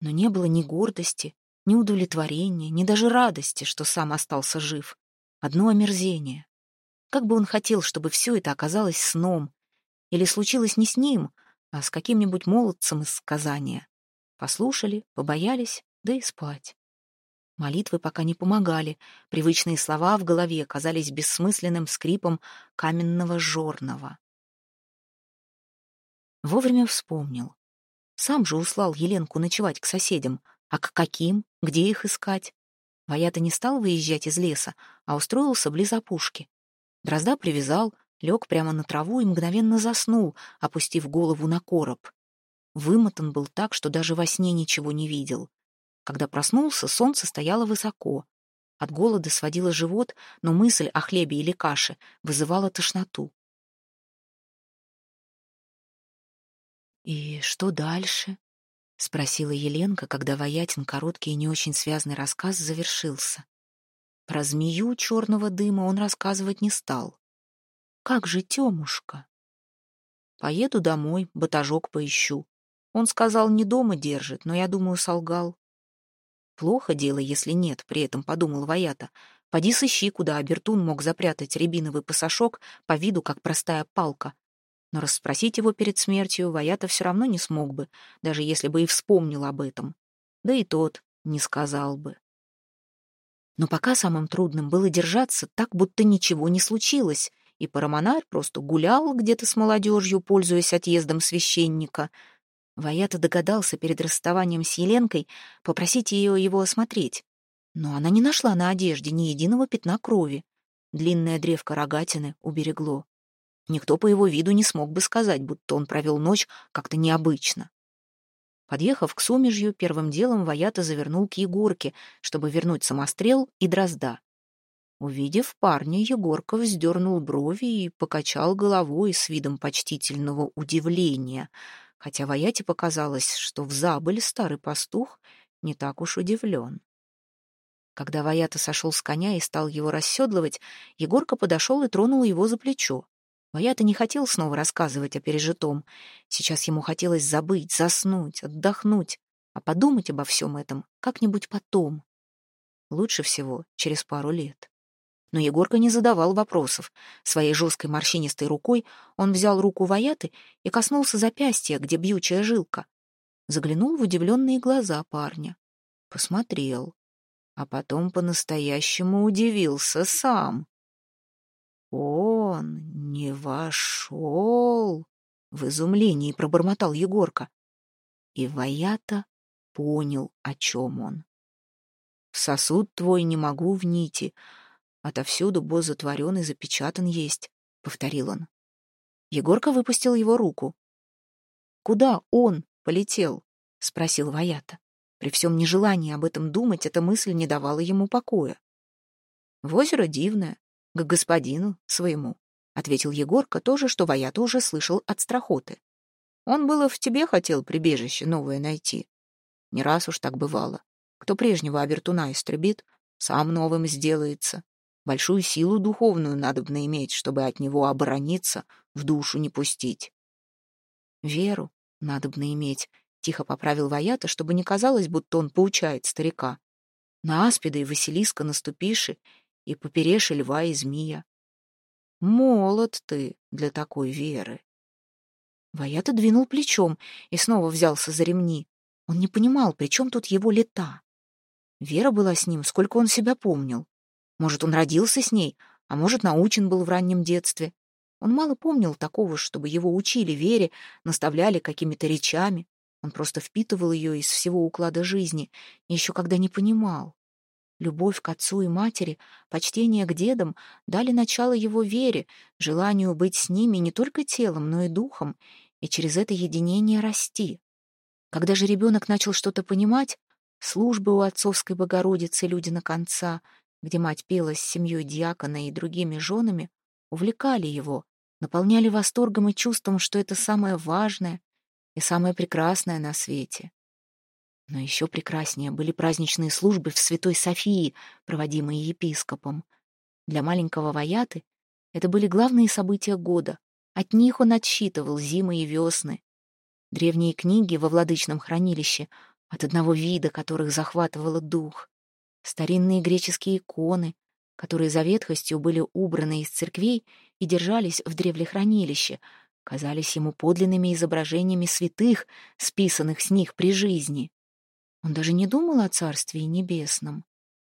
Но не было ни гордости, ни удовлетворения, ни даже радости, что сам остался жив. Одно омерзение. Как бы он хотел, чтобы все это оказалось сном. Или случилось не с ним, а с каким-нибудь молодцем из сказания. Послушали, побоялись, да и спать. Молитвы пока не помогали, привычные слова в голове казались бессмысленным скрипом каменного жорного. Вовремя вспомнил. Сам же услал Еленку ночевать к соседям. А к каким? Где их искать? Ваята не стал выезжать из леса, а устроился близ опушки. Дрозда привязал, лег прямо на траву и мгновенно заснул, опустив голову на короб. Вымотан был так, что даже во сне ничего не видел. Когда проснулся, солнце стояло высоко. От голода сводило живот, но мысль о хлебе или каше вызывала тошноту. «И что дальше?» — спросила Еленка, когда Ваятин короткий и не очень связный рассказ завершился. Про змею черного дыма он рассказывать не стал. Как же Темушка? Поеду домой, батажок поищу. Он сказал, не дома держит, но я думаю, солгал. Плохо дело, если нет, при этом подумал Ваята. Поди сыщи, куда Абертун мог запрятать рябиновый пасашок по виду, как простая палка. Но расспросить его перед смертью Ваята все равно не смог бы, даже если бы и вспомнил об этом. Да и тот не сказал бы. Но пока самым трудным было держаться так, будто ничего не случилось, и Парамонарь просто гулял где-то с молодежью, пользуясь отъездом священника — Ваята догадался перед расставанием с Еленкой попросить ее его осмотреть. Но она не нашла на одежде ни единого пятна крови. Длинное древко рогатины уберегло. Никто по его виду не смог бы сказать, будто он провел ночь как-то необычно. Подъехав к сумежью, первым делом Ваята завернул к Егорке, чтобы вернуть самострел и дрозда. Увидев парня, Егорка вздернул брови и покачал головой с видом почтительного удивления — хотя Ваяте показалось, что в забыль старый пастух не так уж удивлен. Когда Ваята сошел с коня и стал его расседлывать, Егорка подошел и тронул его за плечо. Ваята не хотел снова рассказывать о пережитом. Сейчас ему хотелось забыть, заснуть, отдохнуть, а подумать обо всем этом как-нибудь потом. Лучше всего через пару лет. Но Егорка не задавал вопросов. Своей жесткой морщинистой рукой он взял руку Ваяты и коснулся запястья, где бьючая жилка. Заглянул в удивленные глаза парня. Посмотрел. А потом по-настоящему удивился сам. «Он не вошел!» — в изумлении пробормотал Егорка. И Ваята понял, о чем он. «В сосуд твой не могу в нити, Отовсюду босс затворен и запечатан есть, — повторил он. Егорка выпустил его руку. «Куда он полетел?» — спросил Ваята. При всем нежелании об этом думать, эта мысль не давала ему покоя. «В озеро дивное, к господину своему», — ответил Егорка, тоже, что Ваята уже слышал от страхоты. «Он было в тебе хотел прибежище новое найти. Не раз уж так бывало. Кто прежнего обертуна истребит, сам новым сделается. Большую силу духовную надобно иметь, чтобы от него оборониться, в душу не пустить. Веру надобно иметь, — тихо поправил Ваята, чтобы не казалось, будто он поучает старика. На аспида и Василиска наступиши, и попереши льва и змея. Молод ты для такой веры. Ваята двинул плечом и снова взялся за ремни. Он не понимал, при чем тут его лета. Вера была с ним, сколько он себя помнил. Может, он родился с ней, а может, научен был в раннем детстве. Он мало помнил такого, чтобы его учили вере, наставляли какими-то речами. Он просто впитывал ее из всего уклада жизни, еще когда не понимал. Любовь к отцу и матери, почтение к дедам дали начало его вере, желанию быть с ними не только телом, но и духом, и через это единение расти. Когда же ребенок начал что-то понимать, службы у отцовской Богородицы люди на конца — где мать пела с семьей диакона и другими женами, увлекали его, наполняли восторгом и чувством, что это самое важное и самое прекрасное на свете. Но еще прекраснее были праздничные службы в Святой Софии, проводимые епископом. Для маленького Ваяты это были главные события года. От них он отсчитывал зимы и весны. Древние книги во владычном хранилище, от одного вида которых захватывало дух старинные греческие иконы, которые за ветхостью были убраны из церквей и держались в древлехранилище, казались ему подлинными изображениями святых, списанных с них при жизни. Он даже не думал о Царстве Небесном.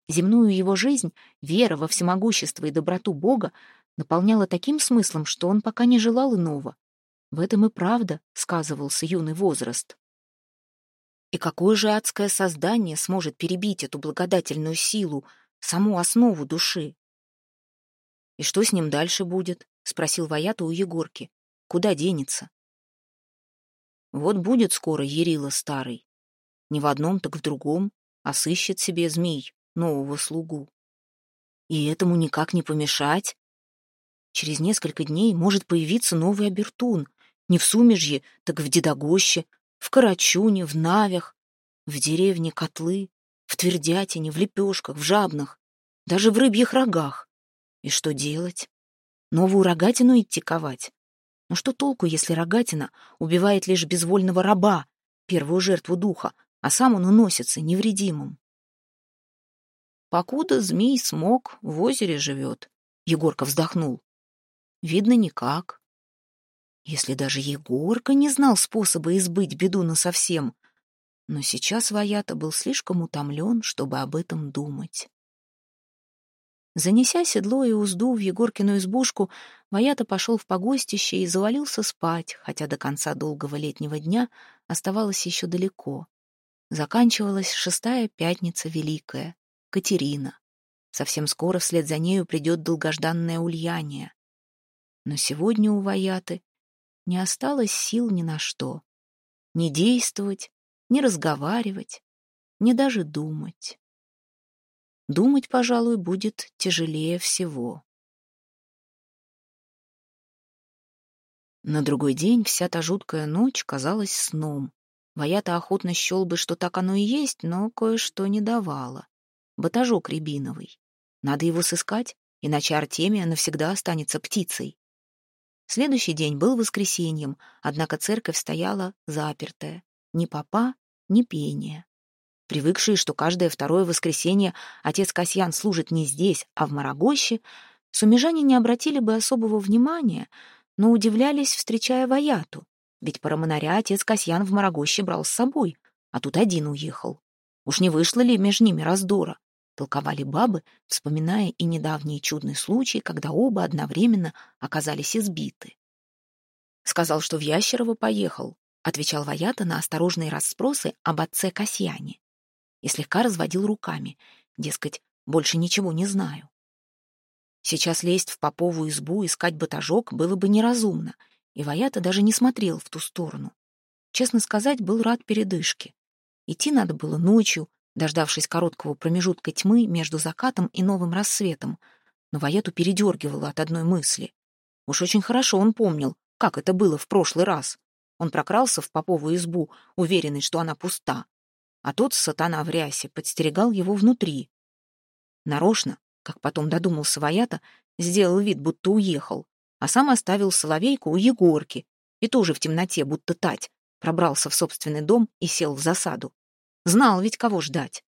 Земную его жизнь, вера во всемогущество и доброту Бога наполняла таким смыслом, что он пока не желал иного. В этом и правда сказывался юный возраст. И какое же адское создание сможет перебить эту благодательную силу, саму основу души? «И что с ним дальше будет?» — спросил Ваята у Егорки. «Куда денется?» «Вот будет скоро Ерила старый. Не в одном, так в другом, а сыщет себе змей, нового слугу. И этому никак не помешать. Через несколько дней может появиться новый обертун, не в Сумежье, так в Дедогоще, в Карачуне, в Навях, в деревне Котлы, в Твердятине, в Лепешках, в Жабнах. даже в рыбьих рогах. И что делать? Новую рогатину идти ковать? Но что толку, если рогатина убивает лишь безвольного раба, первую жертву духа, а сам он уносится невредимым? Покуда змей смог, в озере живет. Егорка вздохнул. Видно, никак. Если даже Егорка не знал способа избыть беду насовсем, но сейчас Ваята был слишком утомлен, чтобы об этом думать. Занеся седло и узду в Егоркину избушку, Ваята пошел в погостище и завалился спать, хотя до конца долгого летнего дня оставалось еще далеко. Заканчивалась шестая пятница Великая. Катерина. Совсем скоро вслед за нею придет долгожданное Ульяние. Но сегодня у Ваяты не осталось сил ни на что. Ни действовать, ни разговаривать, ни даже думать. Думать, пожалуй, будет тяжелее всего. На другой день вся та жуткая ночь казалась сном. Ваята охотно счел бы, что так оно и есть, но кое-что не давало батажок рябиновый. Надо его сыскать, иначе Артемия навсегда останется птицей. Следующий день был воскресеньем, однако церковь стояла запертая. Ни попа, ни пения. Привыкшие, что каждое второе воскресенье отец Касьян служит не здесь, а в Марагоще, сумежане не обратили бы особого внимания, но удивлялись, встречая Ваяту. Ведь парамонаря отец Касьян в Марагоще брал с собой, а тут один уехал. Уж не вышло ли между ними раздора? Толковали бабы, вспоминая и недавние чудные случаи, когда оба одновременно оказались избиты. «Сказал, что в Ящерово поехал», — отвечал Ваята на осторожные расспросы об отце Касьяне. И слегка разводил руками, дескать, больше ничего не знаю. Сейчас лезть в поповую избу, искать батажок было бы неразумно, и Ваята даже не смотрел в ту сторону. Честно сказать, был рад передышке. Идти надо было ночью, дождавшись короткого промежутка тьмы между закатом и новым рассветом. Но Ваету передергивало от одной мысли. Уж очень хорошо он помнил, как это было в прошлый раз. Он прокрался в поповую избу, уверенный, что она пуста. А тот сатана в рясе подстерегал его внутри. Нарочно, как потом додумался Ваята, сделал вид, будто уехал, а сам оставил соловейку у Егорки и тоже в темноте, будто тать, пробрался в собственный дом и сел в засаду. Знал ведь, кого ждать.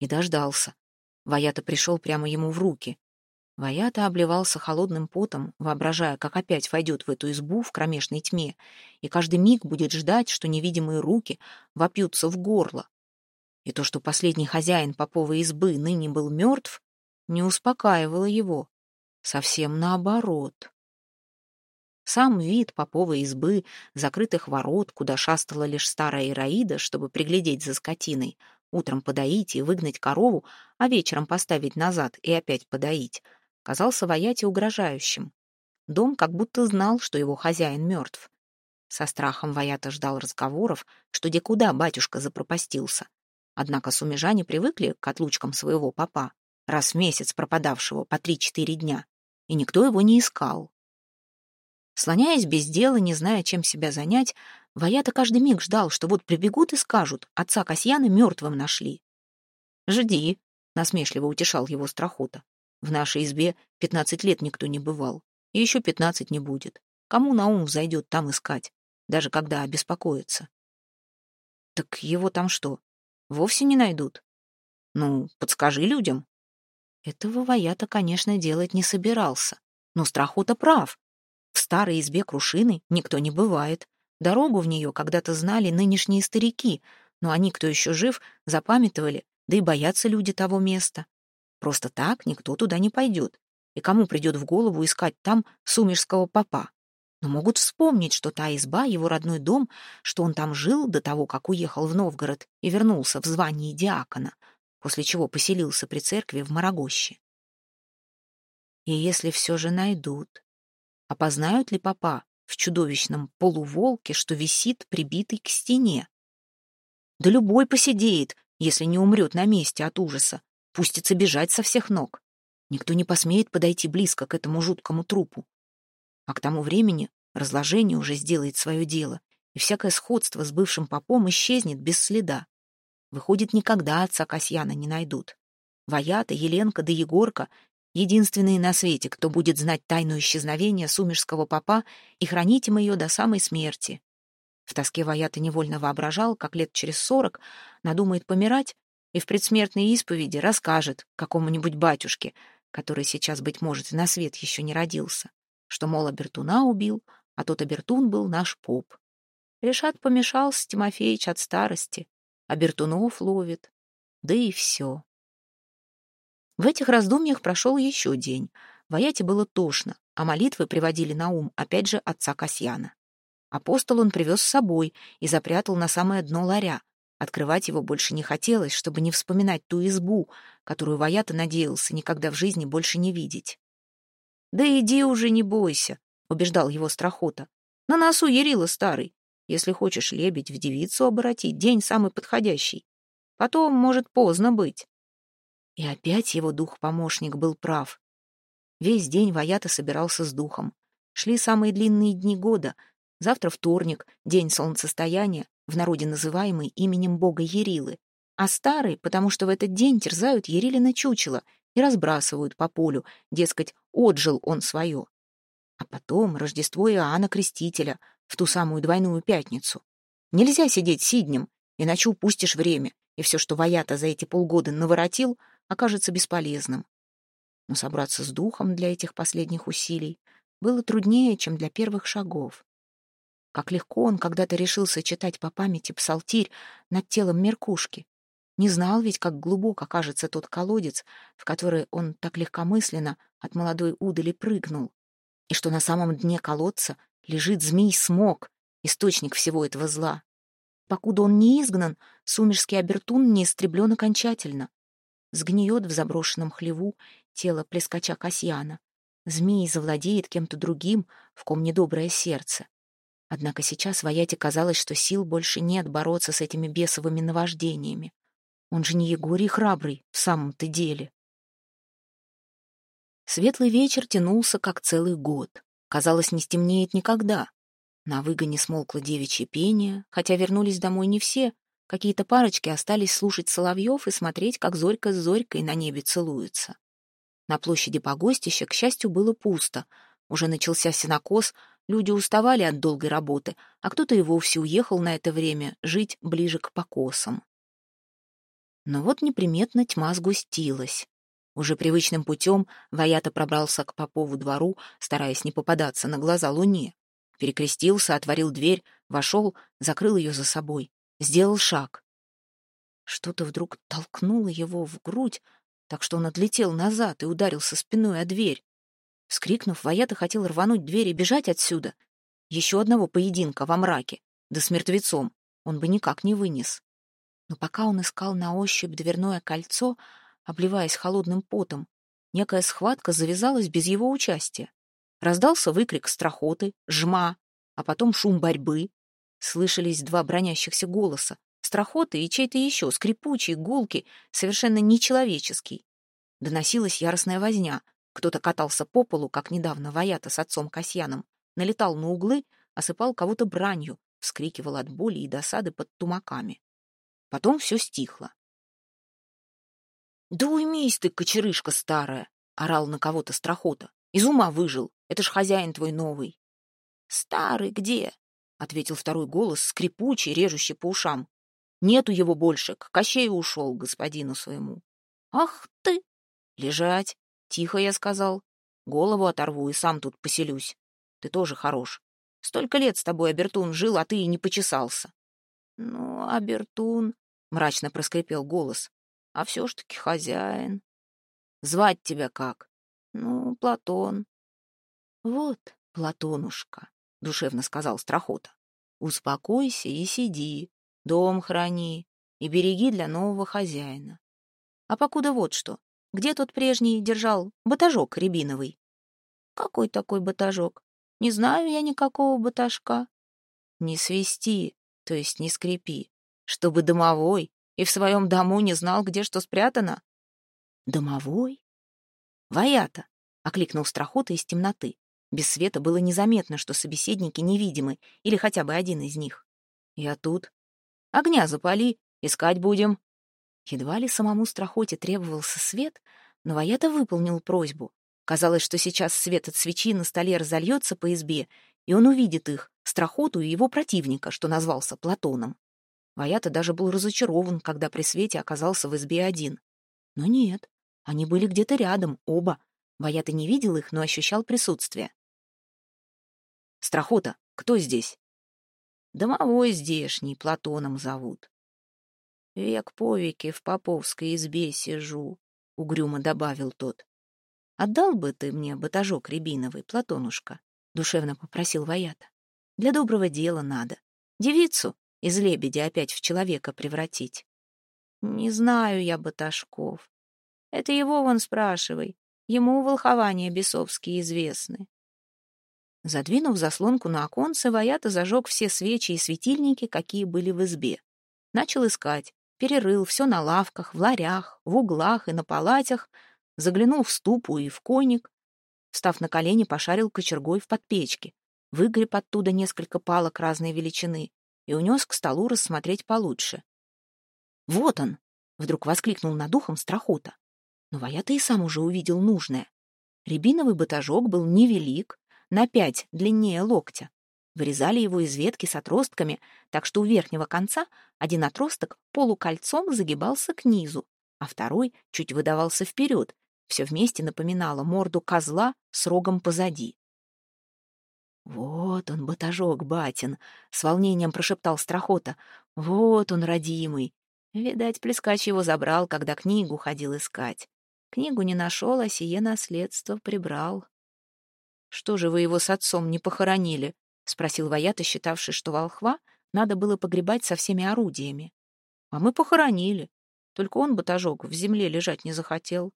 И дождался. Ваята пришел прямо ему в руки. Ваята обливался холодным потом, воображая, как опять войдет в эту избу в кромешной тьме, и каждый миг будет ждать, что невидимые руки вопьются в горло. И то, что последний хозяин поповой избы ныне был мертв, не успокаивало его. Совсем наоборот. Сам вид поповой избы, закрытых ворот, куда шастала лишь старая Ираида, чтобы приглядеть за скотиной, утром подоить и выгнать корову, а вечером поставить назад и опять подоить, казался Ваяте угрожающим. Дом как будто знал, что его хозяин мертв. Со страхом Ваята ждал разговоров, что где куда батюшка запропастился. Однако сумежане привыкли к отлучкам своего папа, раз в месяц пропадавшего по три-четыре дня, и никто его не искал. Слоняясь без дела, не зная, чем себя занять, Ваята каждый миг ждал, что вот прибегут и скажут, отца Касьяна мертвым нашли. «Жди», — насмешливо утешал его страхота. «В нашей избе пятнадцать лет никто не бывал, и еще пятнадцать не будет. Кому на ум взойдет там искать, даже когда обеспокоится?» «Так его там что, вовсе не найдут?» «Ну, подскажи людям». Этого Ваята, конечно, делать не собирался, но страхота прав. В старой избе Крушины никто не бывает. Дорогу в нее когда-то знали нынешние старики, но они, кто еще жив, запамятовали, да и боятся люди того места. Просто так никто туда не пойдет. И кому придет в голову искать там сумерского попа? Но могут вспомнить, что та изба — его родной дом, что он там жил до того, как уехал в Новгород и вернулся в звании диакона, после чего поселился при церкви в Марагоще. И если все же найдут, Опознают ли папа в чудовищном полуволке, что висит прибитый к стене? Да любой посидеет, если не умрет на месте от ужаса, пустится бежать со всех ног. Никто не посмеет подойти близко к этому жуткому трупу. А к тому времени разложение уже сделает свое дело, и всякое сходство с бывшим попом исчезнет без следа. Выходит, никогда отца Касьяна не найдут. Ваята, Еленка да Егорка — единственные на свете, кто будет знать тайну исчезновения сумерского попа и хранить им ее до самой смерти. В тоске Ваята невольно воображал, как лет через сорок надумает помирать и в предсмертной исповеди расскажет какому-нибудь батюшке, который сейчас, быть может, на свет еще не родился, что, мол, Абертуна убил, а тот Абертун был наш поп. Решат помешался Тимофеич от старости, а Бертунов ловит. Да и все. В этих раздумьях прошел еще день. Ваяте было тошно, а молитвы приводили на ум, опять же, отца Касьяна. Апостол он привез с собой и запрятал на самое дно ларя. Открывать его больше не хотелось, чтобы не вспоминать ту избу, которую Ваята надеялся никогда в жизни больше не видеть. «Да иди уже, не бойся», — убеждал его страхота. «На носу Ярила старый. Если хочешь лебедь в девицу оборотить, день самый подходящий. Потом может поздно быть». И опять его дух-помощник был прав. Весь день Ваята собирался с духом. Шли самые длинные дни года. Завтра вторник, день солнцестояния, в народе называемый именем бога Ерилы. А старый, потому что в этот день терзают Ерилина чучело и разбрасывают по полю, дескать, отжил он свое. А потом Рождество Иоанна Крестителя в ту самую двойную пятницу. Нельзя сидеть сиднем, иначе упустишь время, и все, что Ваята за эти полгода наворотил — окажется бесполезным. Но собраться с духом для этих последних усилий было труднее, чем для первых шагов. Как легко он когда-то решился читать по памяти псалтирь над телом Меркушки. Не знал ведь, как глубоко окажется тот колодец, в который он так легкомысленно от молодой удали прыгнул, и что на самом дне колодца лежит змей-смог, источник всего этого зла. Покуда он не изгнан, сумерский обертун не истреблен окончательно сгниет в заброшенном хлеву тело плескача Касьяна. Змей завладеет кем-то другим, в ком недоброе сердце. Однако сейчас Ваяте казалось, что сил больше нет бороться с этими бесовыми наваждениями. Он же не Егорий храбрый, в самом-то деле. Светлый вечер тянулся, как целый год. Казалось, не стемнеет никогда. На выгоне смолкло девичье пение, хотя вернулись домой не все, Какие-то парочки остались слушать соловьев и смотреть, как Зорька с Зорькой на небе целуются. На площади Погостища, к счастью, было пусто. Уже начался сенокос, люди уставали от долгой работы, а кто-то и вовсе уехал на это время жить ближе к покосам. Но вот неприметно тьма сгустилась. Уже привычным путем Ваята пробрался к Попову двору, стараясь не попадаться на глаза луне. Перекрестился, отворил дверь, вошел, закрыл ее за собой сделал шаг. Что-то вдруг толкнуло его в грудь, так что он отлетел назад и ударился спиной о дверь. Вскрикнув, Ваята хотел рвануть дверь и бежать отсюда. Еще одного поединка во мраке, да с мертвецом, он бы никак не вынес. Но пока он искал на ощупь дверное кольцо, обливаясь холодным потом, некая схватка завязалась без его участия. Раздался выкрик страхоты, жма, а потом шум борьбы, Слышались два бронящихся голоса, страхоты и чей-то еще, скрипучий, гулкий, совершенно нечеловеческий. Доносилась яростная возня. Кто-то катался по полу, как недавно Ваята с отцом Касьяном, налетал на углы, осыпал кого-то бранью, вскрикивал от боли и досады под тумаками. Потом все стихло. «Да уймись ты, кочерышка старая!» — орал на кого-то страхота. «Из ума выжил! Это ж хозяин твой новый!» «Старый где?» — ответил второй голос, скрипучий, режущий по ушам. «Нету его больше, к Кощею ушел, господину своему». «Ах ты!» «Лежать!» — тихо я сказал. «Голову оторву и сам тут поселюсь. Ты тоже хорош. Столько лет с тобой Абертун жил, а ты и не почесался». «Ну, Абертун...» — мрачно проскрипел голос. «А все ж таки хозяин». «Звать тебя как?» «Ну, Платон». «Вот, Платонушка, душевно сказал Страхота. Успокойся и сиди, дом храни и береги для нового хозяина. А покуда вот что, где тот прежний держал батажок рябиновый? Какой такой батажок? Не знаю я никакого батажка. Не свисти, то есть не скрипи, чтобы домовой и в своем дому не знал, где что спрятано. Домовой? Ваята, — окликнул Страхота из темноты. Без света было незаметно, что собеседники невидимы, или хотя бы один из них. «Я тут. Огня запали, искать будем». Едва ли самому страхоте требовался свет, но Ваята выполнил просьбу. Казалось, что сейчас свет от свечи на столе разольется по избе, и он увидит их, страхоту и его противника, что назвался Платоном. Ваята даже был разочарован, когда при свете оказался в избе один. Но нет, они были где-то рядом, оба. Ваята не видел их, но ощущал присутствие. «Страхота, кто здесь?» «Домовой здешний, Платоном зовут». «Век по веке в поповской избе сижу», — угрюмо добавил тот. «Отдал бы ты мне батажок рябиновый, Платонушка?» — душевно попросил Ваята. «Для доброго дела надо. Девицу из лебедя опять в человека превратить». «Не знаю я баташков. Это его вон спрашивай. Ему волхования бесовские известны». Задвинув заслонку на оконце, Ваята зажег все свечи и светильники, какие были в избе. Начал искать, перерыл все на лавках, в ларях, в углах и на палатях, заглянул в ступу и в коник, Встав на колени, пошарил кочергой в подпечке, выгреб оттуда несколько палок разной величины и унес к столу рассмотреть получше. «Вот он!» — вдруг воскликнул над ухом страхота. Но Ваята и сам уже увидел нужное. Рябиновый батажок был невелик, на пять длиннее локтя. Вырезали его из ветки с отростками, так что у верхнего конца один отросток полукольцом загибался к низу, а второй чуть выдавался вперед, все вместе напоминало морду козла с рогом позади. «Вот он, батажок, батин!» — с волнением прошептал Страхота. «Вот он, родимый!» Видать, плескач его забрал, когда книгу ходил искать. Книгу не нашел, а сие наследство прибрал. «Что же вы его с отцом не похоронили?» — спросил Ваята, считавший, что волхва надо было погребать со всеми орудиями. «А мы похоронили. Только он, батажок, в земле лежать не захотел.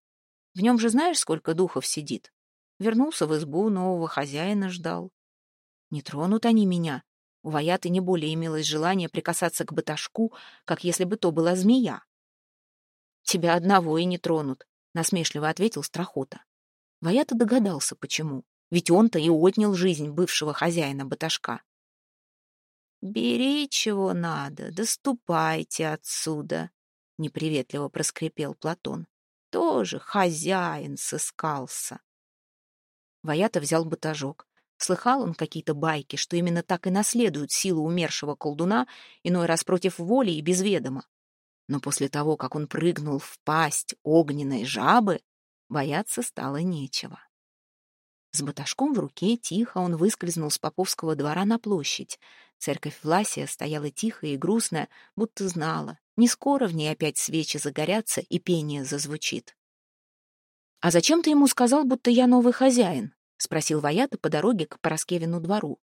В нем же знаешь, сколько духов сидит? Вернулся в избу, нового хозяина ждал. Не тронут они меня. У Ваяты не более имелось желание прикасаться к баташку, как если бы то была змея. «Тебя одного и не тронут», — насмешливо ответил Страхота. Ваята догадался, почему. Ведь он-то и отнял жизнь бывшего хозяина баташка. «Бери, чего надо, доступайте отсюда», — неприветливо проскрипел Платон. Тоже хозяин сыскался. Ваята взял батажок. Слыхал он какие-то байки, что именно так и наследуют силу умершего колдуна, иной раз против воли и без ведома. Но после того, как он прыгнул в пасть огненной жабы, бояться стало нечего. С баташком в руке тихо он выскользнул с поповского двора на площадь. Церковь Власия стояла тихая и грустная, будто знала. Не скоро в ней опять свечи загорятся и пение зазвучит. «А зачем ты ему сказал, будто я новый хозяин?» — спросил Ваята по дороге к Пороскевину двору.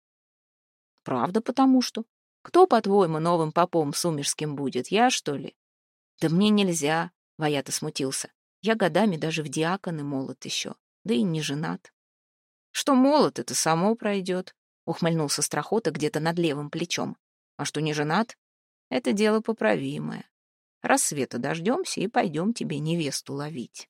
«Правда, потому что. Кто, по-твоему, новым попом сумерским будет, я, что ли?» «Да мне нельзя», — Ваята смутился. «Я годами даже в диаконы молод еще, да и не женат». Что молод, это само пройдет, — ухмыльнулся страхота где-то над левым плечом. А что не женат, это дело поправимое. Рассвета дождемся и пойдем тебе невесту ловить.